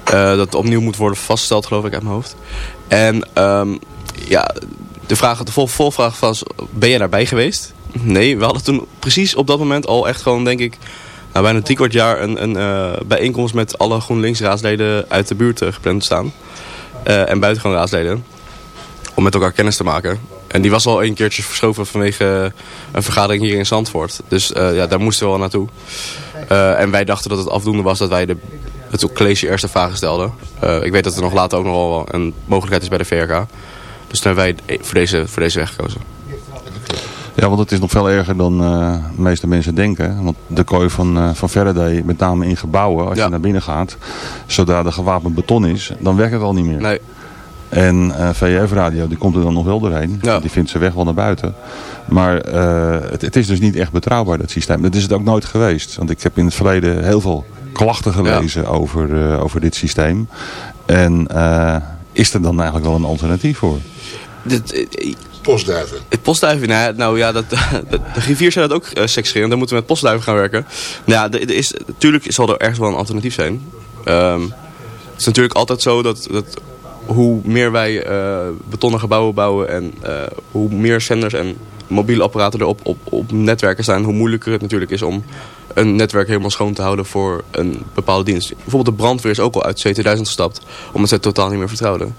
Eh, dat opnieuw moet worden vastgesteld, geloof ik, uit mijn hoofd. En ehm, ja, de, vraag, de vol, volvraag was, ben je daarbij geweest? Nee, we hadden toen precies op dat moment al echt gewoon, denk ik, nou, bijna drie kwart jaar een, een eh, bijeenkomst met alle GroenLinks raadsleden uit de buurt eh, gepland staan. Eh, en buitengewoon raadsleden. Om met elkaar kennis te maken. En die was al een keertje verschoven vanwege een vergadering hier in Zandvoort. Dus ja, daar moesten we wel naartoe. En wij dachten dat het afdoende was dat wij de, het college eerste vragen stelden. Eh, ik weet dat er nog later ook nog wel een mogelijkheid is bij de VRK. Dus toen hebben wij voor deze, voor deze weg gekozen. Ja, want het is nog veel erger dan eh, de meeste mensen denken. Want de kooi van, eh, van Faraday, met name in gebouwen, als je naar binnen gaat, zodra er gewapend beton is, dan werkt het al niet meer. Nee. En eh VF-radio, die komt er dan nog wel doorheen. Die vindt ze weg wel naar buiten. Maar het, het is dus niet echt betrouwbaar, dat systeem. Dat is het ook nooit geweest. Want ik heb in het verleden heel veel klachten gelezen over, eh, over dit systeem. En eh, is er dan eigenlijk wel een alternatief voor? Postduiven. Het postduiven, nou, nou ja, dat, de, de griffier zei dat ook uh, sekscherend. Dan moeten we met postduiven gaan werken. Nou ja, er is, natuurlijk zal er ergens wel een alternatief zijn. Ehm, het is natuurlijk altijd zo dat, dat hoe meer wij eh, betonnen gebouwen bouwen en eh, hoe meer zenders en mobiele apparaten er op, op, op netwerken staan, hoe moeilijker het natuurlijk is om een netwerk helemaal schoon te houden voor een bepaalde dienst. Bijvoorbeeld de brandweer is ook al uit C2000 gestapt, omdat ze het totaal niet meer vertrouwden.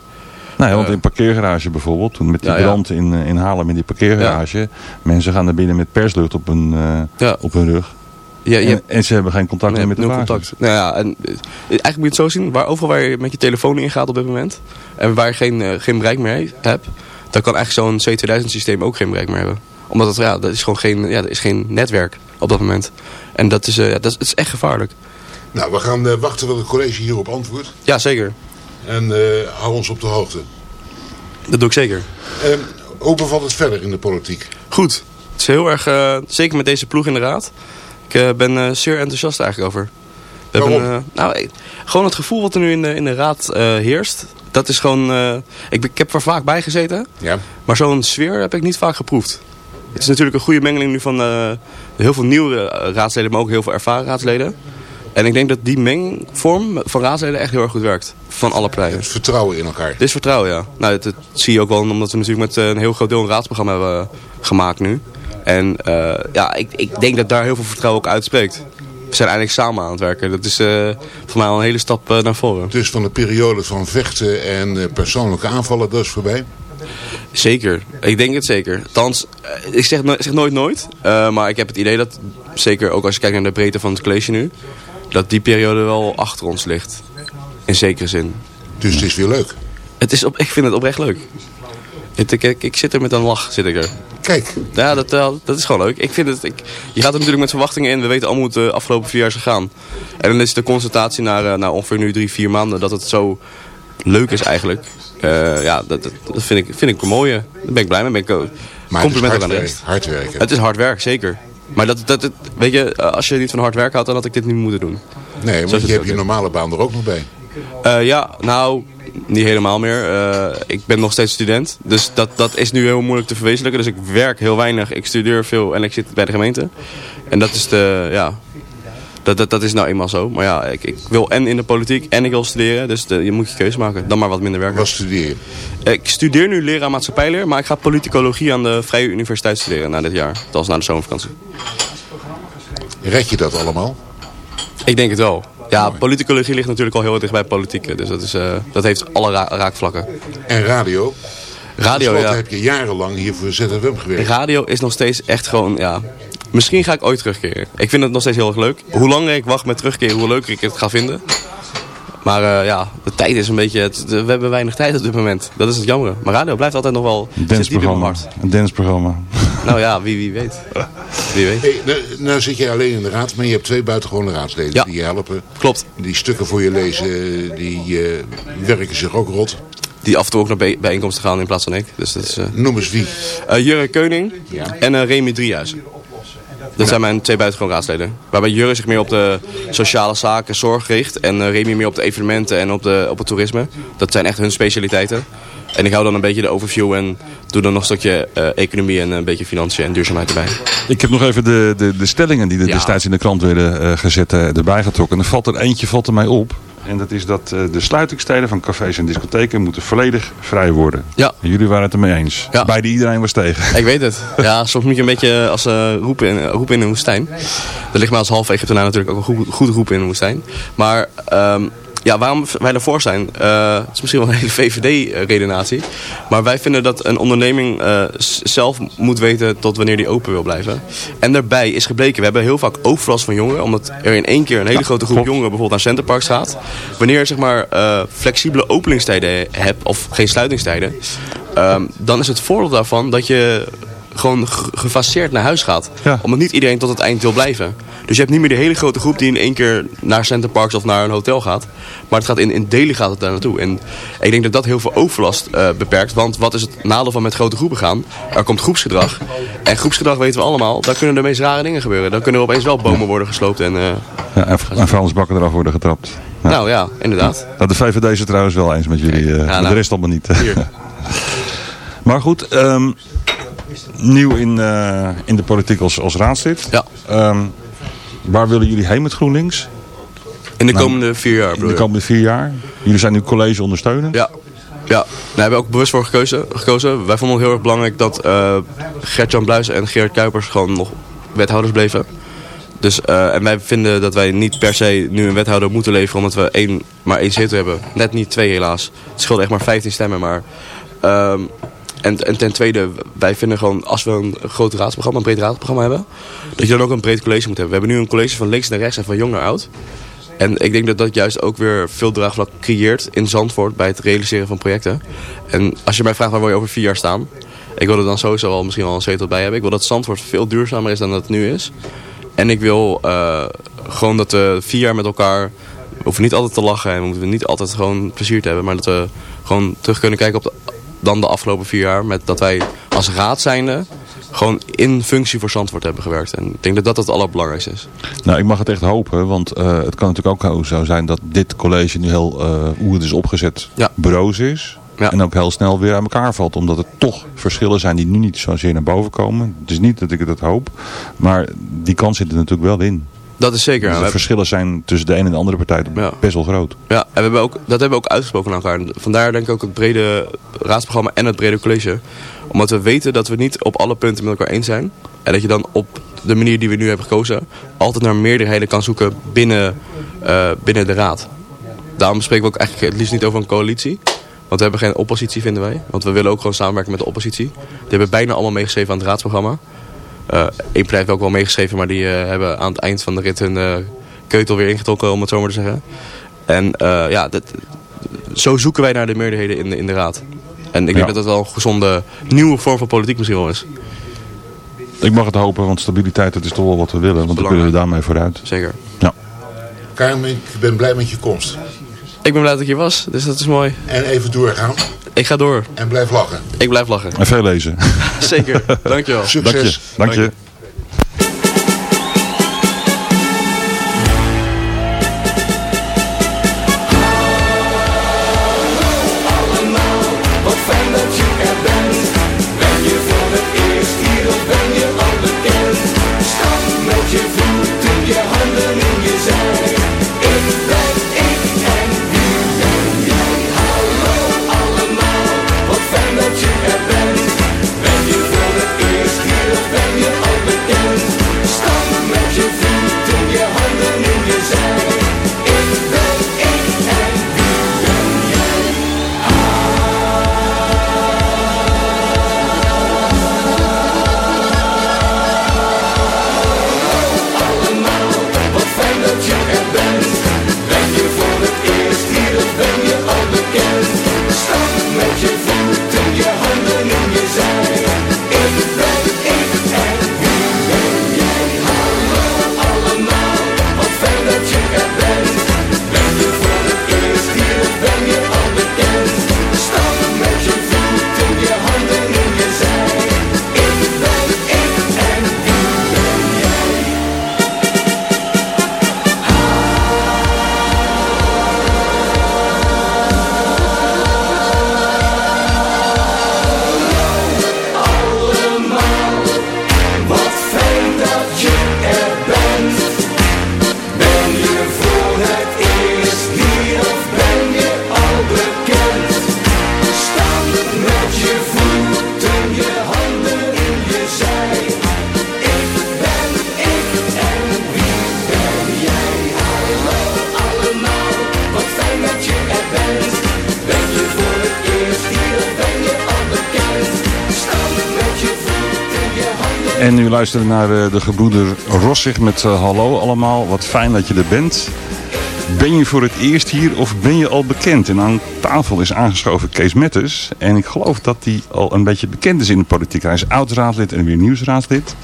Nou ja, want in een parkeergarage bijvoorbeeld, toen met die Ja, ja. brand in, eh, in Haarlem in die parkeergarage, mensen gaan naar binnen met perslucht op hun, eh, op hun rug. Ja, je en, en ze hebben geen contact meer met de contact. Nou ja, en, eh, eigenlijk moet je het zo zien. Waar, overal waar je met je telefoon ingaat op dit moment. En waar je geen, eh, geen bereik meer he- hebt. Dan kan eigenlijk zo'n C2000 systeem ook geen bereik meer hebben. Omdat het, ja, dat is gewoon geen, ja, dat is geen netwerk op dat moment. En dat is, eh, ja, dat is, is echt gevaarlijk. Nou, we gaan eh, wachten wat het college hierop antwoordt. Ja, zeker. En eh, hou ons op de hoogte. Dat doe ik zeker. Ehm, hoe bevalt het verder in de politiek? Goed. Het is heel erg, zeker met deze ploeg in de raad. Ik ben zeer enthousiast eigenlijk over. We Waarom? hebben, nou, gewoon het gevoel wat er nu in de, in de raad heerst. Dat is gewoon, ik, ik heb er vaak bij gezeten. Ja. Maar zo'n sfeer heb ik niet vaak geproefd. Het is natuurlijk een goede mengeling nu van eh, heel veel nieuwe eh, raadsleden, maar ook heel veel ervaren raadsleden. En ik denk dat die mengvorm van raadsleden echt heel erg goed werkt. Van alle partijen. Het vertrouwen in elkaar. Dit is vertrouwen, ja. Nou, dat, dat zie je ook wel omdat we natuurlijk met eh, een heel groot deel een raadsprogramma hebben gemaakt nu. En ja, ik, ik denk dat daar heel veel vertrouwen ook uitspreekt. We zijn eigenlijk samen aan het werken. Dat is voor mij al een hele stap naar voren. Dus van de periode van vechten en persoonlijke aanvallen, dat is voorbij. Zeker, ik denk het zeker. Althans, eh, ik zeg, no- zeg nooit nooit. eh, maar ik heb het idee dat, zeker ook als je kijkt naar de breedte van het college nu... dat die periode wel achter ons ligt. In zekere zin. Dus het is weer leuk. Het is op, ik vind het oprecht leuk. Ik, ik, ik zit er met een lach, zit ik er. Kijk. Ja, dat, eh, dat is gewoon leuk. Ik vind het, ik, je gaat er natuurlijk met verwachtingen in. We weten allemaal hoe het de afgelopen vier jaar is gegaan. En dan is de constatatie na, eh, na ongeveer nu drie, vier maanden dat het zo leuk is eigenlijk. Eh, ja, dat, dat, vind, ik, vind ik een mooie. Daar ben ik blij mee. Ben ik, ook- Maar compliment ook aan de rest. hard werken. Het is hard werk, zeker. Maar dat, dat, weet je, eh, als je niet van hard werk houdt, dan had ik dit niet moeten doen. Nee, want je hebt je normale baan er ook nog bij. Eh, ja, nou, niet helemaal meer. Eh, ik ben nog steeds student. Dus dat, dat is nu heel moeilijk te verwezenlijken. Dus ik werk heel weinig, ik studeer veel en ik zit bij de gemeente. En dat is de, ja... Dat, dat, dat is nou eenmaal zo. Maar ja, ik, ik wil en in de politiek en ik wil studeren. Dus de- je moet je keuze maken. Dan maar wat minder werken. Wat studeer je? Ik studeer nu leraar maatschappijleer. Maar ik ga politicologie aan de Vrije Universiteit studeren na dit jaar. Dat is na de zomervakantie. Red je dat allemaal? Ik denk het wel. Ja, politicologie ligt natuurlijk al heel dicht bij politiek. Dus dat, is, eh, dat heeft alle ra- raakvlakken. En radio? Radio, ja. heb je jarenlang hier voor ZFM gewerkt. Radio is nog steeds echt gewoon, ja... Misschien ga ik ooit terugkeren. Ik vind het nog steeds heel erg leuk. Hoe langer ik wacht met terugkeren, hoe leuker ik het ga vinden. Maar eh, ja, de tijd is een beetje... Het, we hebben weinig tijd op dit moment. Dat is het jammer. Maar radio blijft altijd nog wel... Een dansprogramma. Een dansprogramma. Nou ja, wie, wie weet. Wie weet. Hey, nou, nou zit je alleen in de raad, maar je hebt twee buitengewone raadsleden die je helpen. Klopt. Die stukken voor je lezen, die eh, werken zich ook rot. Die af en toe ook naar bij- bijeenkomsten gaan in plaats van ik. Dus dat is, eh Noem eens wie. eh, Jurre Keuning en Remy Driehuizen. Dat zijn mijn twee buitengewoon raadsleden. Waarbij Jurre zich meer op de sociale zaken, zorg richt. En eh, Remy meer op de evenementen en op, de, op het toerisme. Dat zijn echt hun specialiteiten. En ik hou dan een beetje de overview en doe dan nog een stukje eh, economie en een beetje financiën en duurzaamheid erbij. Ik heb nog even de, de, de stellingen die er destijds in de krant werden eh, gezet erbij getrokken. En er valt er eentje valt er mij op. En dat is dat eh, de sluitingstijden van cafés en discotheken moeten volledig vrij worden. Ja. En jullie waren het ermee eens. Ja. Beide iedereen was tegen. Ik weet het. Ja, soms moet je een beetje als eh, roepen, in, roepen in een woestijn. Er ligt maar als half Egyptenaar natuurlijk ook een goed, goed roepen in een woestijn. Maar ehm, ja, waarom wij ervoor zijn, eh, het is misschien wel een hele VVD-redenatie. Maar wij vinden dat een onderneming eh, zelf moet weten tot wanneer die open wil blijven. En daarbij is gebleken, we hebben heel vaak overlast van jongeren. Omdat er in één keer een hele grote groep jongeren bijvoorbeeld naar Centerparks gaat. Wanneer je zeg maar eh, flexibele openingstijden hebt of geen sluitingstijden. ehm, dan is het voordeel daarvan dat je gewoon ge- gefaseerd naar huis gaat. Omdat niet iedereen tot het eind wil blijven. Dus je hebt niet meer die hele grote groep die in één keer naar Centerparks of naar een hotel gaat. Maar het gaat in, in delen gaat het daar naartoe. En ik denk dat dat heel veel overlast eh, beperkt. Want wat is het nadeel van met grote groepen gaan? Er komt groepsgedrag. En groepsgedrag weten we allemaal. Daar kunnen de meest rare dingen gebeuren. Dan kunnen er opeens wel bomen worden gesloopt. En, eh, Ja, en, en vuilnisbakken eraf worden getrapt. Ja. Nou ja, inderdaad. Nou, de VVD is het trouwens wel eens met jullie. eh, nou, de rest allemaal niet. maar goed, ehm, nieuw in, eh, in de politiek als, als raadslid. Ja. Ehm, waar willen jullie heen met GroenLinks? In de Nou, komende vier jaar In de komende vier jaar. Jullie zijn nu college ondersteunend. Ja. Ja, daar hebben we ook bewust voor gekozen. gekozen. Wij vonden het heel erg belangrijk dat eh Gert-Jan Bluis en Geert Kuipers gewoon nog wethouders bleven. Dus, eh, en wij vinden dat wij niet per se nu een wethouder moeten leveren omdat we één, maar één zetel hebben. Net niet twee helaas. Het scheelt echt maar 15 stemmen. Maar, ehm, en, en ten tweede, wij vinden gewoon als we een groot raadsprogramma, een breed raadsprogramma hebben, dat je dan ook een breed college moet hebben. We hebben nu een college van links naar rechts en van jong naar oud. En ik denk dat dat juist ook weer veel draagvlak creëert in Zandvoort bij het realiseren van projecten. En als je mij vraagt waar wil je over vier jaar staan. Ik wil er dan sowieso al misschien wel een zetel bij hebben. Ik wil dat Zandvoort veel duurzamer is dan dat het nu is. En ik wil eh, gewoon dat we vier jaar met elkaar... We hoeven niet altijd te lachen en we moeten niet altijd gewoon plezier te hebben. Maar dat we gewoon terug kunnen kijken op de, dan de afgelopen vier jaar. Met dat wij als raad zijnde gewoon in functie voor Zandvoort hebben gewerkt. En ik denk dat dat het allerbelangrijkste is. Nou, ik mag het echt hopen, want eh, het kan natuurlijk ook zo zijn dat dit college nu heel, eh, hoe het is opgezet, broos is. En ook heel snel weer aan elkaar valt, omdat er toch verschillen zijn die nu niet zozeer naar boven komen. Het is niet dat ik het hoop, maar die kans zit er natuurlijk wel in. Dat is zeker. Dus de verschillen zijn tussen de ene en de andere partij best wel groot. Ja, en we hebben ook, dat hebben we ook uitgesproken naar elkaar. Vandaar denk ik ook het brede raadsprogramma en het brede college. Omdat we weten dat we niet op alle punten met elkaar eens zijn. En dat je dan op de manier die we nu hebben gekozen... altijd naar meerderheden kan zoeken binnen, eh, binnen de raad. Daarom spreken we ook eigenlijk het liefst niet over een coalitie. Want we hebben geen oppositie, vinden wij. Want we willen ook gewoon samenwerken met de oppositie. Die hebben bijna allemaal meegeschreven aan het raadsprogramma. Eén partij heeft ook wel meegeschreven, maar die eh, hebben aan het eind van de rit hun eh, keutel weer ingetrokken, om het zo maar te zeggen. En eh, ja, dat, zo zoeken wij naar de meerderheden in de, in de raad. En ik denk Ja. dat dat wel een gezonde nieuwe vorm van politiek misschien wel is. Ik mag het hopen, want stabiliteit dat is toch wel wat we willen. Want dan kunnen we daarmee vooruit. Zeker. Ja. Karim, ik ben blij met je komst. Ik ben blij dat ik hier was, dus dat is mooi. En even doorgaan. Ik ga door. En blijf lachen. Ik blijf lachen. En veel lezen. Zeker, dankjewel. Succes. Dank je. Dank je. En nu luisteren naar eh, de gebroeder Rossig met eh, hallo allemaal. Wat fijn dat je er bent. Ben je voor het eerst hier of ben je al bekend? En aan tafel is aangeschoven Kees Metters. En ik geloof dat hij al een beetje bekend is in de politiek. Hij is oud-raadlid en weer nieuwsraadlid.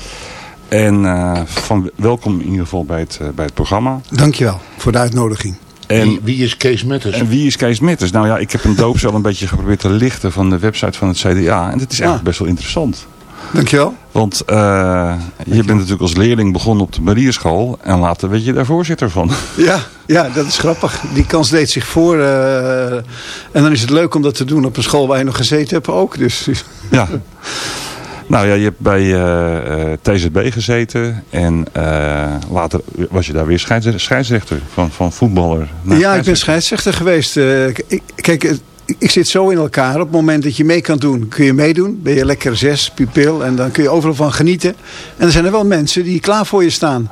En eh, van, welkom in ieder geval bij het, bij het programma. Dankjewel voor de uitnodiging. En, Wie, wie is Kees Metters? en wie is Kees Metters? Nou ja, ik heb een doopsel een beetje geprobeerd te lichten van de website van het CDA. En dat is eigenlijk best wel interessant. Dankjewel. Want eh, je bent natuurlijk als leerling begonnen op de Marierschool. En later werd je daar voorzitter van. Ja, ja, dat is grappig. Die kans deed zich voor. eh, en dan is het leuk om dat te doen op een school waar je nog gezeten hebt ook. Dus, Ja. Nou ja, je hebt bij eh, eh, TZB gezeten. En later was je daar weer scheids- scheidsrechter van, van voetballer. naar ja, ik ben scheidsrechter geweest. Ik- kijk, ik zit zo in elkaar. Op het moment dat je mee kan doen, kun je meedoen. Ben je lekker zes, pupil. En dan kun je overal van genieten. En er zijn er wel mensen die klaar voor je staan.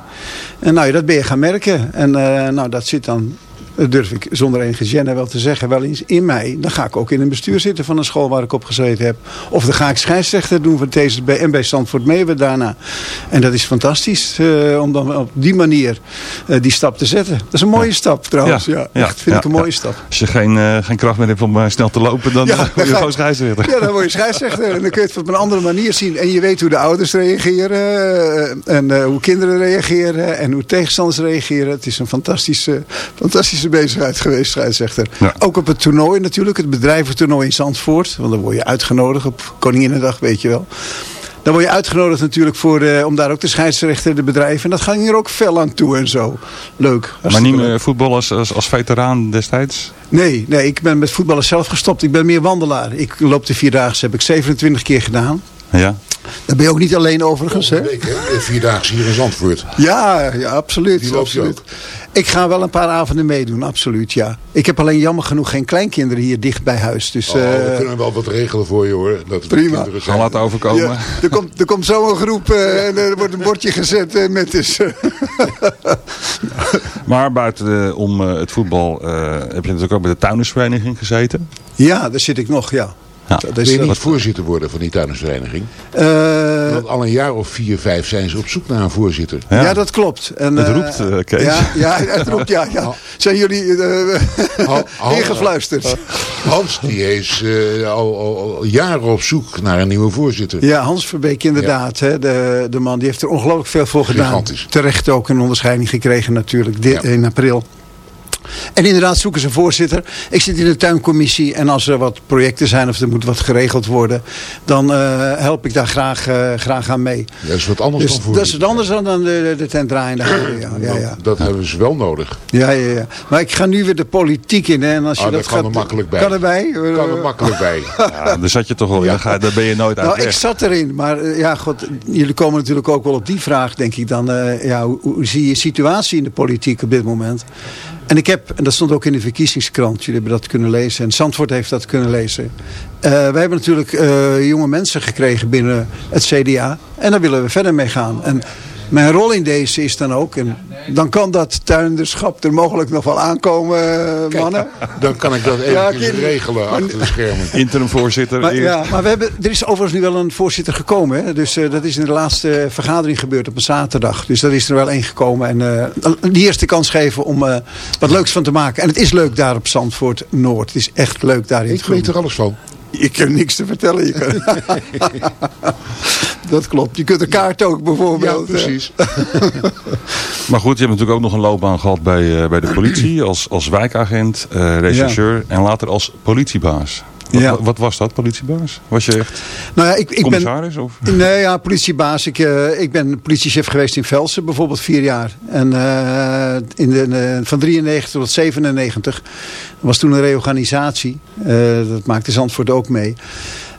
En nou, dat ben je gaan merken. En eh, nou, dat zit dan, dat durf ik zonder enige gêne wel te zeggen, wel eens in mij. Dan ga ik ook in een bestuur zitten van een school waar ik op gezeten heb. Of dan ga ik scheidsrechter doen voor TSB en bij Stanford Meeuwen daarna. En dat is fantastisch eh, om dan op die manier eh, die stap te zetten. Dat is een mooie stap trouwens. Ja, echt, vind ik een mooie stap. Als je geen, eh, geen kracht meer hebt om snel te lopen, dan word je gewoon scheidsrechter. Ja, dan word je scheidsrechter. En dan kun je het op een andere manier zien. En je weet hoe de ouders reageren. En hoe kinderen reageren. En hoe tegenstanders reageren. Het is een fantastische, fantastische bezigheid geweest, scheidsrechter. Ook op het toernooi natuurlijk. Het bedrijventoernooi in Zandvoort. Want dan word je uitgenodigd op Koninginnedag, weet je wel. Dan word je uitgenodigd natuurlijk voor, eh, om daar ook te scheidsrechten de bedrijven. En dat ging er ook fel aan toe en zo. Leuk. Maar niet meer voetbal als, als, als veteraan destijds? Nee, nee, ik ben met voetballen zelf gestopt. Ik ben meer wandelaar. Ik loop de Vierdaagse, heb ik 27 keer gedaan. Ja. Daar ben je ook niet alleen overigens, hè? Week, hè? Vierdaagse hier in Zandvoort. Ja, ja absoluut. Die absoluut. Ik ga wel een paar avonden meedoen, absoluut, ja. Ik heb alleen jammer genoeg geen kleinkinderen hier dicht bij huis. Dus, Oh, we eh, kunnen wel wat regelen voor je hoor. Dat Prima. kinderen Gaan laten overkomen. ja, er, komt, er komt zo een groep eh, en er wordt een bordje gezet eh, met dus... eh, Maar buiten eh, om eh, het voetbal eh, heb je natuurlijk ook bij de tuinersvereniging gezeten. ja, daar zit ik nog, ja. Ja. Dat Wil is, je niet voorzitter worden van die tuinersvereniging? eh, Want al een jaar of vier, vijf zijn ze op zoek naar een voorzitter. ja. dat klopt. En, Het eh, roept, eh, Kees. Ja, ja, het roept, ja. ja. Zijn jullie eh, ingefluisterd? Hans die is eh, al, al, al jaren op zoek naar een nieuwe voorzitter. Ja, Hans Verbeek inderdaad. Hè, de, de man die heeft er ongelooflijk veel voor gedaan. Gigantisch. Terecht ook een onderscheiding gekregen natuurlijk dit, in april. En inderdaad zoeken ze een voorzitter. Ik zit in de tuincommissie en als er wat projecten zijn of er moet wat geregeld worden, dan eh, help ik daar graag, eh, graag aan mee. Dat is wat anders Dus dan dat is wat anders dan dan de, de tent draaiende. Ja, ja, ja. Dat hebben ze wel nodig. Ja, ja, ja. Maar ik ga nu weer de politiek in. Hè, en als je Ah, dat dat kan gaat, er makkelijk bij. Kan erbij? Kan er makkelijk bij. Ja, daar zat je toch wel. Ja. Daar, ga, daar ben je nooit uit Nou, ik zat erin, maar eh, ja, god, jullie komen natuurlijk ook wel op die vraag, denk ik dan. eh, ja, hoe, hoe zie je situatie in de politiek op dit moment? En ik heb, en dat stond ook in de verkiezingskrant, jullie hebben dat kunnen lezen. En Zandvoort heeft dat kunnen lezen. Eh, wij hebben natuurlijk eh, jonge mensen gekregen binnen het CDA. En daar willen we verder mee gaan. En mijn rol in deze is dan ook, en dan kan dat tuinderschap er mogelijk nog wel aankomen, mannen. Dan kan ik dat even Ja, regelen achter de schermen. Interim voorzitter. Maar, ja, maar we hebben, er is overigens nu wel een voorzitter gekomen. Hè? Dus eh, dat is in de laatste vergadering gebeurd op een zaterdag. Dus daar is er wel één gekomen. En eh, die eerste kans geven om eh, wat leuks van te maken. En het is leuk daar op Zandvoort Noord. Het is echt leuk daar in het Ik weet er alles van. Ik heb niks te vertellen. Je kan- dat klopt. Je kunt een kaart ook Ja, bijvoorbeeld. eh. precies. Maar goed, je hebt natuurlijk ook nog een loopbaan gehad bij, eh, bij de politie. Als, als wijkagent, eh rechercheur en later als politiebaas. Wat, Ja. wat was dat, politiebaas? Was je echt Nou ja, ik, ik ben, commissaris? Of? Nee, ja, politiebaas. Ik, eh, ik ben politiechef geweest in Velsen, bijvoorbeeld vier jaar. En eh, in de, eh, van 93 tot 97 was toen een reorganisatie. Eh, dat maakte Zandvoort ook mee.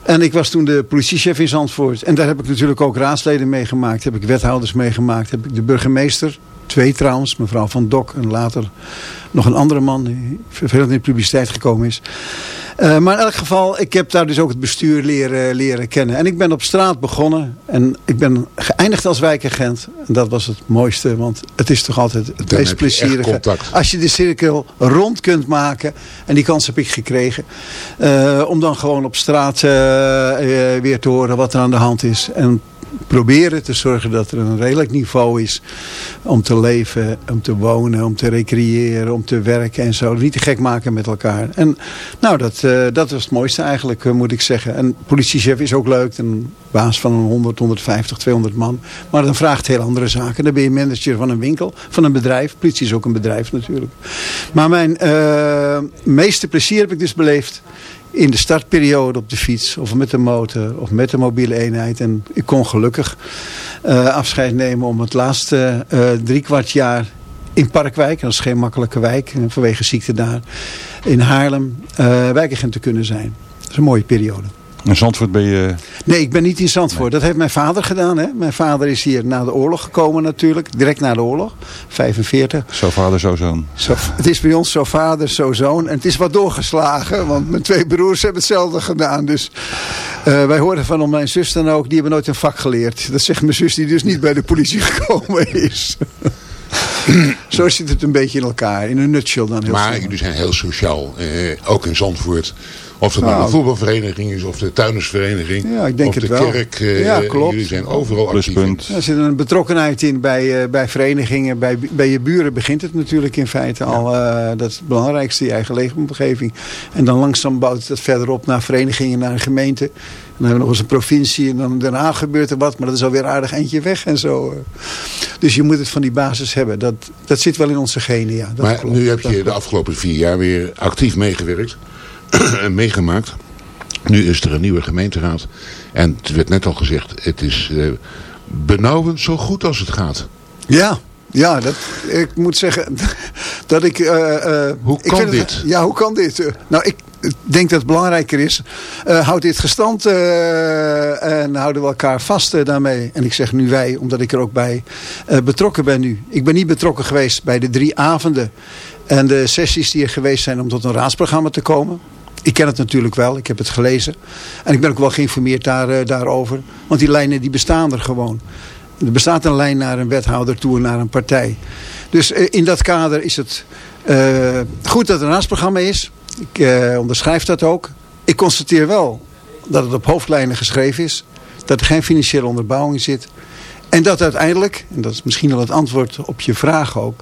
En ik was toen de politiechef in Zandvoort. En daar heb ik natuurlijk ook raadsleden meegemaakt. Heb ik wethouders meegemaakt. Heb ik de burgemeester, twee trouwens, mevrouw Van Dok. En later nog een andere man die vervelend in de publiciteit gekomen is. Eh, maar in elk geval, ik heb daar dus ook het bestuur leren, leren kennen. En ik ben op straat begonnen. En ik ben geëindigd als wijkagent. En dat was het mooiste. Want het is toch altijd het Dan meest plezierige. Als je de cirkel rond kunt maken. En die kans heb ik gekregen. eh, om dan gewoon op straat eh, weer te horen wat er aan de hand is. En proberen te zorgen dat er een redelijk niveau is om te leven, om te wonen, om te recreëren, om te werken en zo. Niet te gek maken met elkaar. En nou, dat, eh, dat was het mooiste eigenlijk, eh, moet ik zeggen. En politiechef is ook leuk, een baas van een 100, 150, 200 man. Maar dan vraagt heel andere zaken. Dan ben je manager van een winkel, van een bedrijf. Politie is ook een bedrijf natuurlijk. Maar mijn eh, meeste plezier heb ik dus beleefd in de startperiode op de fiets of met de motor of met de mobiele eenheid. En ik kon gelukkig eh, afscheid nemen om het laatste eh drie kwart jaar in Parkwijk, dat is geen makkelijke wijk eh, vanwege ziekte daar, in Haarlem, eh wijkagent te kunnen zijn. Dat is een mooie periode. In Zandvoort ben je... Nee, ik ben niet in Zandvoort. Dat heeft mijn vader gedaan. Hè? Mijn vader is hier na de oorlog gekomen natuurlijk. Direct na de oorlog. 45. Zo vader, zo zoon. Zo, het is bij ons zo vader, zo zoon. En het is wat doorgeslagen. Want mijn twee broers hebben hetzelfde gedaan. Dus eh, wij hoorden van mijn zus dan ook. Die hebben nooit een vak geleerd. Dat zegt mijn zus die dus niet bij de politie gekomen is. zo zit het een beetje in elkaar. In een nutshell dan heel Maar jullie zijn heel sociaal. Eh, ook in Zandvoort. Of het nou, Nou. een voetbalvereniging is of de tuinersvereniging. Ja, ik denk of het de wel. kerk. eh, Ja, klopt. Jullie zijn overal actief. Er zit een betrokkenheid in bij, eh, bij verenigingen. Bij, bij je buren begint het natuurlijk in feite al. eh, dat is het belangrijkste, je eigen leefomgeving. En dan langzaam bouwt het dat verder op naar verenigingen, naar een gemeente. En dan hebben we nog eens een provincie. En dan daarna gebeurt er wat. Maar dat is alweer aardig eindje weg en zo. Dus je moet het van die basis hebben. Dat, dat zit wel in onze genen, ja. Dat Maar klopt. nu heb je de afgelopen vier jaar weer actief meegewerkt. meegemaakt. Nu is er een nieuwe gemeenteraad. En het werd net al gezegd. Het is eh, benauwend zo goed als het gaat. Ja, ja dat, ik moet zeggen dat ik... eh, eh, Hoe ik kan het- dit? ja, hoe kan dit? Nou, ik denk dat het belangrijker is. houd dit gestand en houden we elkaar vast daarmee. En ik zeg nu wij, omdat ik er ook bij betrokken ben nu. Ik ben niet betrokken geweest bij de drie avonden en de sessies die er geweest zijn om tot een raadsprogramma te komen. Ik ken het natuurlijk wel, ik heb het gelezen. En ik ben ook wel geïnformeerd daar, eh, daarover. Want die lijnen die bestaan er gewoon. Er bestaat een lijn naar een wethouder toe en naar een partij. Dus eh, in dat kader is het eh, goed dat er een raadsprogramma is. Ik onderschrijf dat ook. Ik constateer wel dat het op hoofdlijnen geschreven is. Dat er geen financiële onderbouwing zit. En dat uiteindelijk, en dat is misschien wel het antwoord op je vraag ook.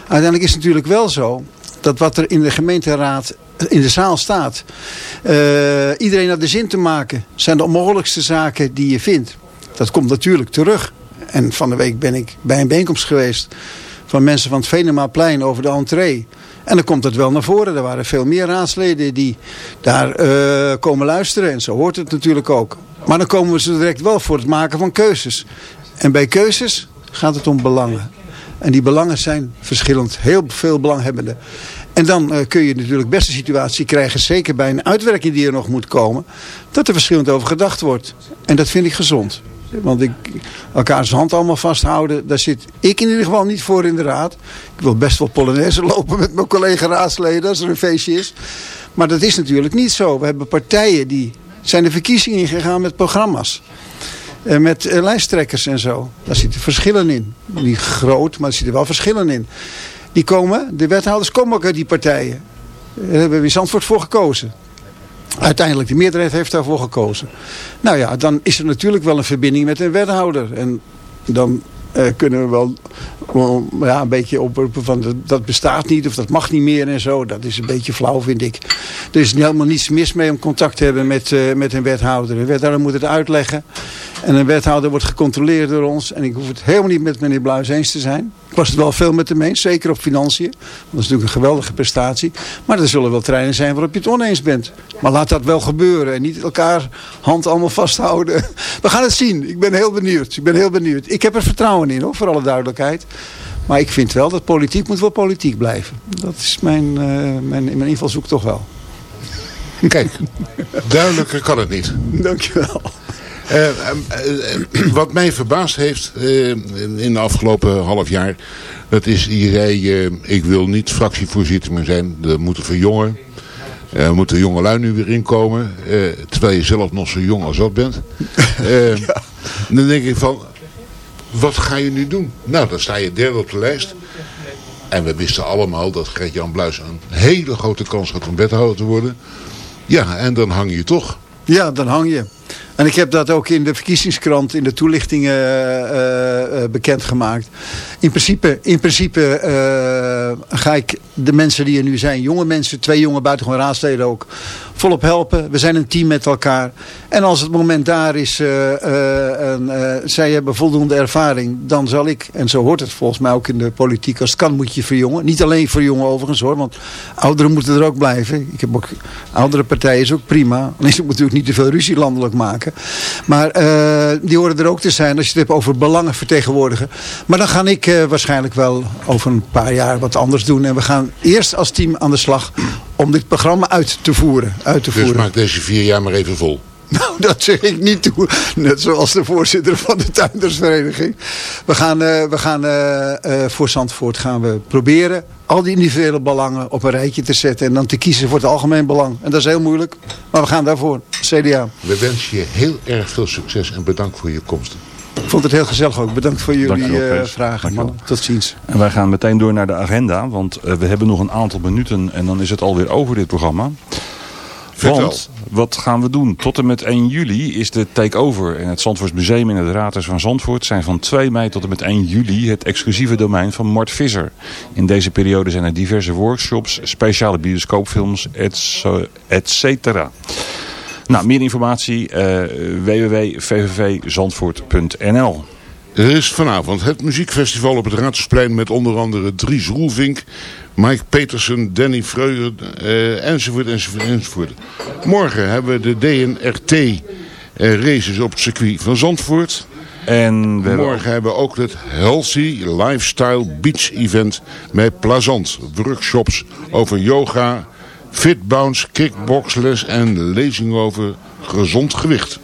Uiteindelijk is het natuurlijk wel zo dat wat er in de gemeenteraad in de zaal staat. eh, iedereen naar de zin te maken. Zijn de onmogelijkste zaken die je vindt. Dat komt natuurlijk terug. En van de week ben ik bij een bijeenkomst geweest. Van mensen van het Venemaplein over de entree. En dan komt het wel naar voren. Er waren veel meer raadsleden die daar eh, komen luisteren. En zo hoort het natuurlijk ook. Maar dan komen we zo direct wel voor het maken van keuzes. En bij keuzes gaat het om belangen. En die belangen zijn verschillend. Heel veel belanghebbenden. En dan eh, kun je natuurlijk best een situatie krijgen, zeker bij een uitwerking die er nog moet komen, dat er verschillend over gedacht wordt. En dat vind ik gezond. Want ik, elkaars hand allemaal vasthouden, daar zit ik in ieder geval niet voor in de raad. Ik wil best wel Polonaise lopen met mijn collega raadsleden als er een feestje is. Maar dat is natuurlijk niet zo. We hebben partijen die zijn de verkiezingen ingegaan met programma's. Eh, met eh, lijsttrekkers en zo. Daar zitten verschillen in. Niet groot, maar er zitten wel verschillen in. Die komen, de wethouders komen ook uit die partijen. Daar hebben we Zandvoort voor gekozen. Uiteindelijk, de meerderheid heeft daarvoor gekozen. Nou ja, dan is er natuurlijk wel een verbinding met een wethouder. En dan eh, kunnen we wel, wel ja, een beetje oproepen van dat, bestaat niet of dat mag niet meer en zo. Dat is een beetje flauw vind ik. Er is helemaal niets mis mee om contact te hebben met, eh, met een wethouder. Een wethouder moet het uitleggen. En een wethouder wordt gecontroleerd door ons. En ik hoef het helemaal niet met meneer Bluis eens te zijn. Ik was het wel veel met hem eens, zeker op financiën. Dat is natuurlijk een geweldige prestatie. Maar er zullen wel treinen zijn waarop je het oneens bent. Maar laat dat wel gebeuren. En niet elkaar hand allemaal vasthouden. We gaan het zien. Ik ben heel benieuwd. Ik ben heel benieuwd. Ik heb er vertrouwen in, hoor, voor alle duidelijkheid. Maar ik vind wel dat politiek moet wel politiek blijven. Dat is mijn, eh, mijn, mijn invalshoek toch wel. Kijk, duidelijker kan het niet. Dankjewel. Eh, eh, wat mij verbaasd heeft in de afgelopen half jaar, dat is, je zei, ik wil niet fractievoorzitter meer zijn, er moeten verjongen. Er moeten jonge lui nu weer inkomen, terwijl je zelf nog zo jong als dat bent. Eh, Dan denk ik van, wat ga je nu doen? Nou, dan sta je derde op de lijst. En we wisten allemaal dat Gert-Jan Bluis een hele grote kans had om wethouder te worden. Ja, en dan hang je toch. Ja, dan hang je. En ik heb dat ook in de verkiezingskrant, in de toelichtingen uh, uh, bekendgemaakt. In principe, in principe ga ik de mensen die er nu zijn, jonge mensen, twee jonge buitengewoon raadsleden ook, volop helpen. We zijn een team met elkaar. En als het moment daar is en zij hebben voldoende ervaring, dan zal ik, en zo hoort het volgens mij ook in de politiek, als het kan moet je verjongen. Niet alleen verjongen overigens hoor, want ouderen moeten er ook blijven. Ik heb ook, oudere partijen is ook prima. Alleen ze moeten natuurlijk niet te veel ruzie landelijk maken. Maar uh, die horen er ook te zijn als je het hebt over belangen vertegenwoordigen. Maar dan ga ik uh, waarschijnlijk wel over een paar jaar wat anders doen. En we gaan eerst als team aan de slag om dit programma uit te voeren. Uit te dus voeren. maak deze vier jaar maar even vol. Nou, dat zeg ik niet toe. Net zoals de voorzitter van de tuindersvereniging. We gaan, uh, we gaan uh, uh, voor Zandvoort gaan we proberen al die individuele belangen op een rijtje te zetten. En dan te kiezen voor het algemeen belang. En dat is heel moeilijk. Maar we gaan daarvoor. CDA. We wensen je heel erg veel succes en bedankt voor je komst. Ik vond het heel gezellig ook. Bedankt voor jullie uh, vragen. Man. Tot ziens. En wij gaan meteen door naar de agenda. Want uh, we hebben nog een aantal minuten en dan is het alweer over dit programma. Want, wat gaan we doen? Tot en met 1 juli is de take-over in het Zandvoorts Museum in het Raadhuis van Zandvoort. zijn van 2 mei tot en met 1 juli het exclusieve domein van Mart Visser. In deze periode zijn er diverse workshops, speciale bioscoopfilms, et cetera. Nou, meer informatie uh, www.vvvzandvoort.nl Er is vanavond het muziekfestival op het Raadhuisplein met onder andere Dries Roelvink, Mike Petersen, Danny Freuder, uh, enzovoort, enzovoort, enzovoort. Morgen hebben we de DNRT uh, races op het circuit van Zandvoort. En we Morgen hebben we ook het Healthy Lifestyle Beach Event met Plazant. Workshops over yoga, fitbounce, kickboxles en lezingen over gezond gewicht.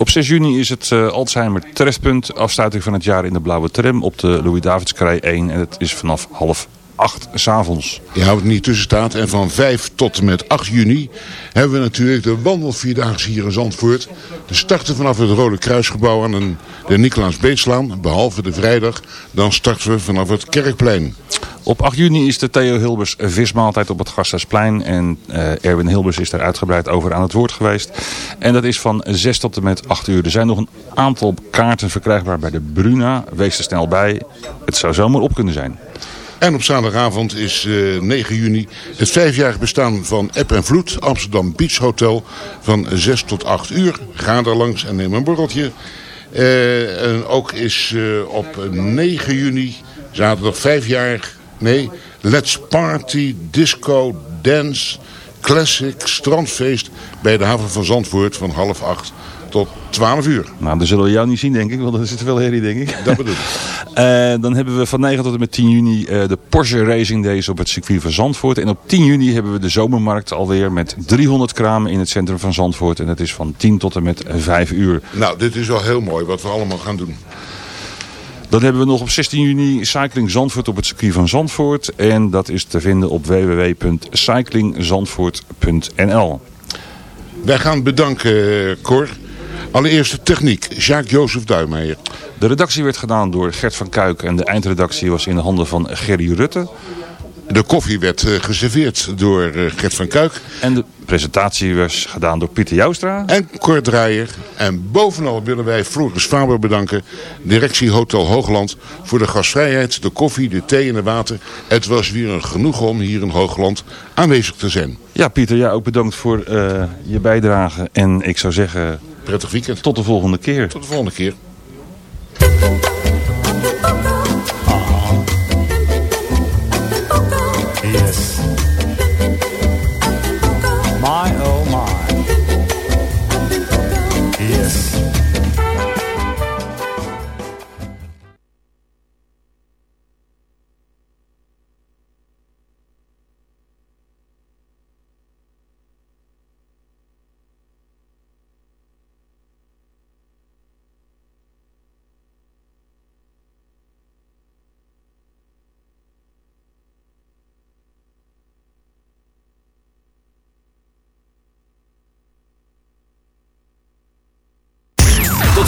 Op 6 juni is het uh, Alzheimer trefpunt. Afsluiting van het jaar in de blauwe tram op de Louis-Davidskrij 1. En het is vanaf half 8 s'avonds. Je houdt het niet tussen staat. En van 5 tot en met 8 juni hebben we natuurlijk de wandelvierdaagse hier in Zandvoort. De starten vanaf het Rode Kruisgebouw aan een, de Nicolaas Beetslaan. Behalve de vrijdag. Dan starten we vanaf het Kerkplein. Op 8 juni is de Theo Hilbers vismaaltijd op het Gasthuisplein. En uh, Erwin Hilbers is daar uitgebreid over aan het woord geweest. En dat is van 6 tot en met 8 uur. Er zijn nog een aantal kaarten verkrijgbaar bij de Bruna. Wees er snel bij. Het zou zomaar op kunnen zijn. En op zaterdagavond is uh, 9 juni het vijfjarig bestaan van App en Vloed. Amsterdam Beach Hotel van 6 tot 8 uur. Ga daar langs en neem een borreltje. Uh, en ook is uh, op 9 juni, zaterdag vijfjarig, nee, Let's Party, Disco, Dance, Classic, Strandfeest bij de haven van Zandvoort van half acht tot 12 uur. Nou, dan zullen we jou niet zien, denk ik, want dat is te veel herrie, denk ik. Dat bedoel ik. uh, dan hebben we van 9 tot en met 10 juni uh, de Porsche Racing Days op het circuit van Zandvoort. En op 10 juni hebben we de zomermarkt alweer met 300 kramen in het centrum van Zandvoort. En dat is van 10 tot en met 5 uur. Nou, dit is wel heel mooi wat we allemaal gaan doen. Dan hebben we nog op 16 juni Cycling Zandvoort op het circuit van Zandvoort. En dat is te vinden op www.cyclingzandvoort.nl Wij gaan bedanken, Cor. Allereerst de techniek, Jacques-Jozef Duijmeijer. De redactie werd gedaan door Gert van Kuik en de eindredactie was in de handen van Gerry Rutte. De koffie werd uh, geserveerd door uh, Gert van Kuik. En de presentatie was gedaan door Pieter Joustra. En Cor Draaier. En bovenal willen wij Floris Faber bedanken, directie Hotel Hoogland, voor de gastvrijheid, de koffie, de thee en de water. Het was weer een genoeg om hier in Hoogland aanwezig te zijn. Ja, Pieter, jij ook bedankt voor uh, je bijdrage. En ik zou zeggen... Prettig weekend. Tot de volgende keer. Tot de volgende keer.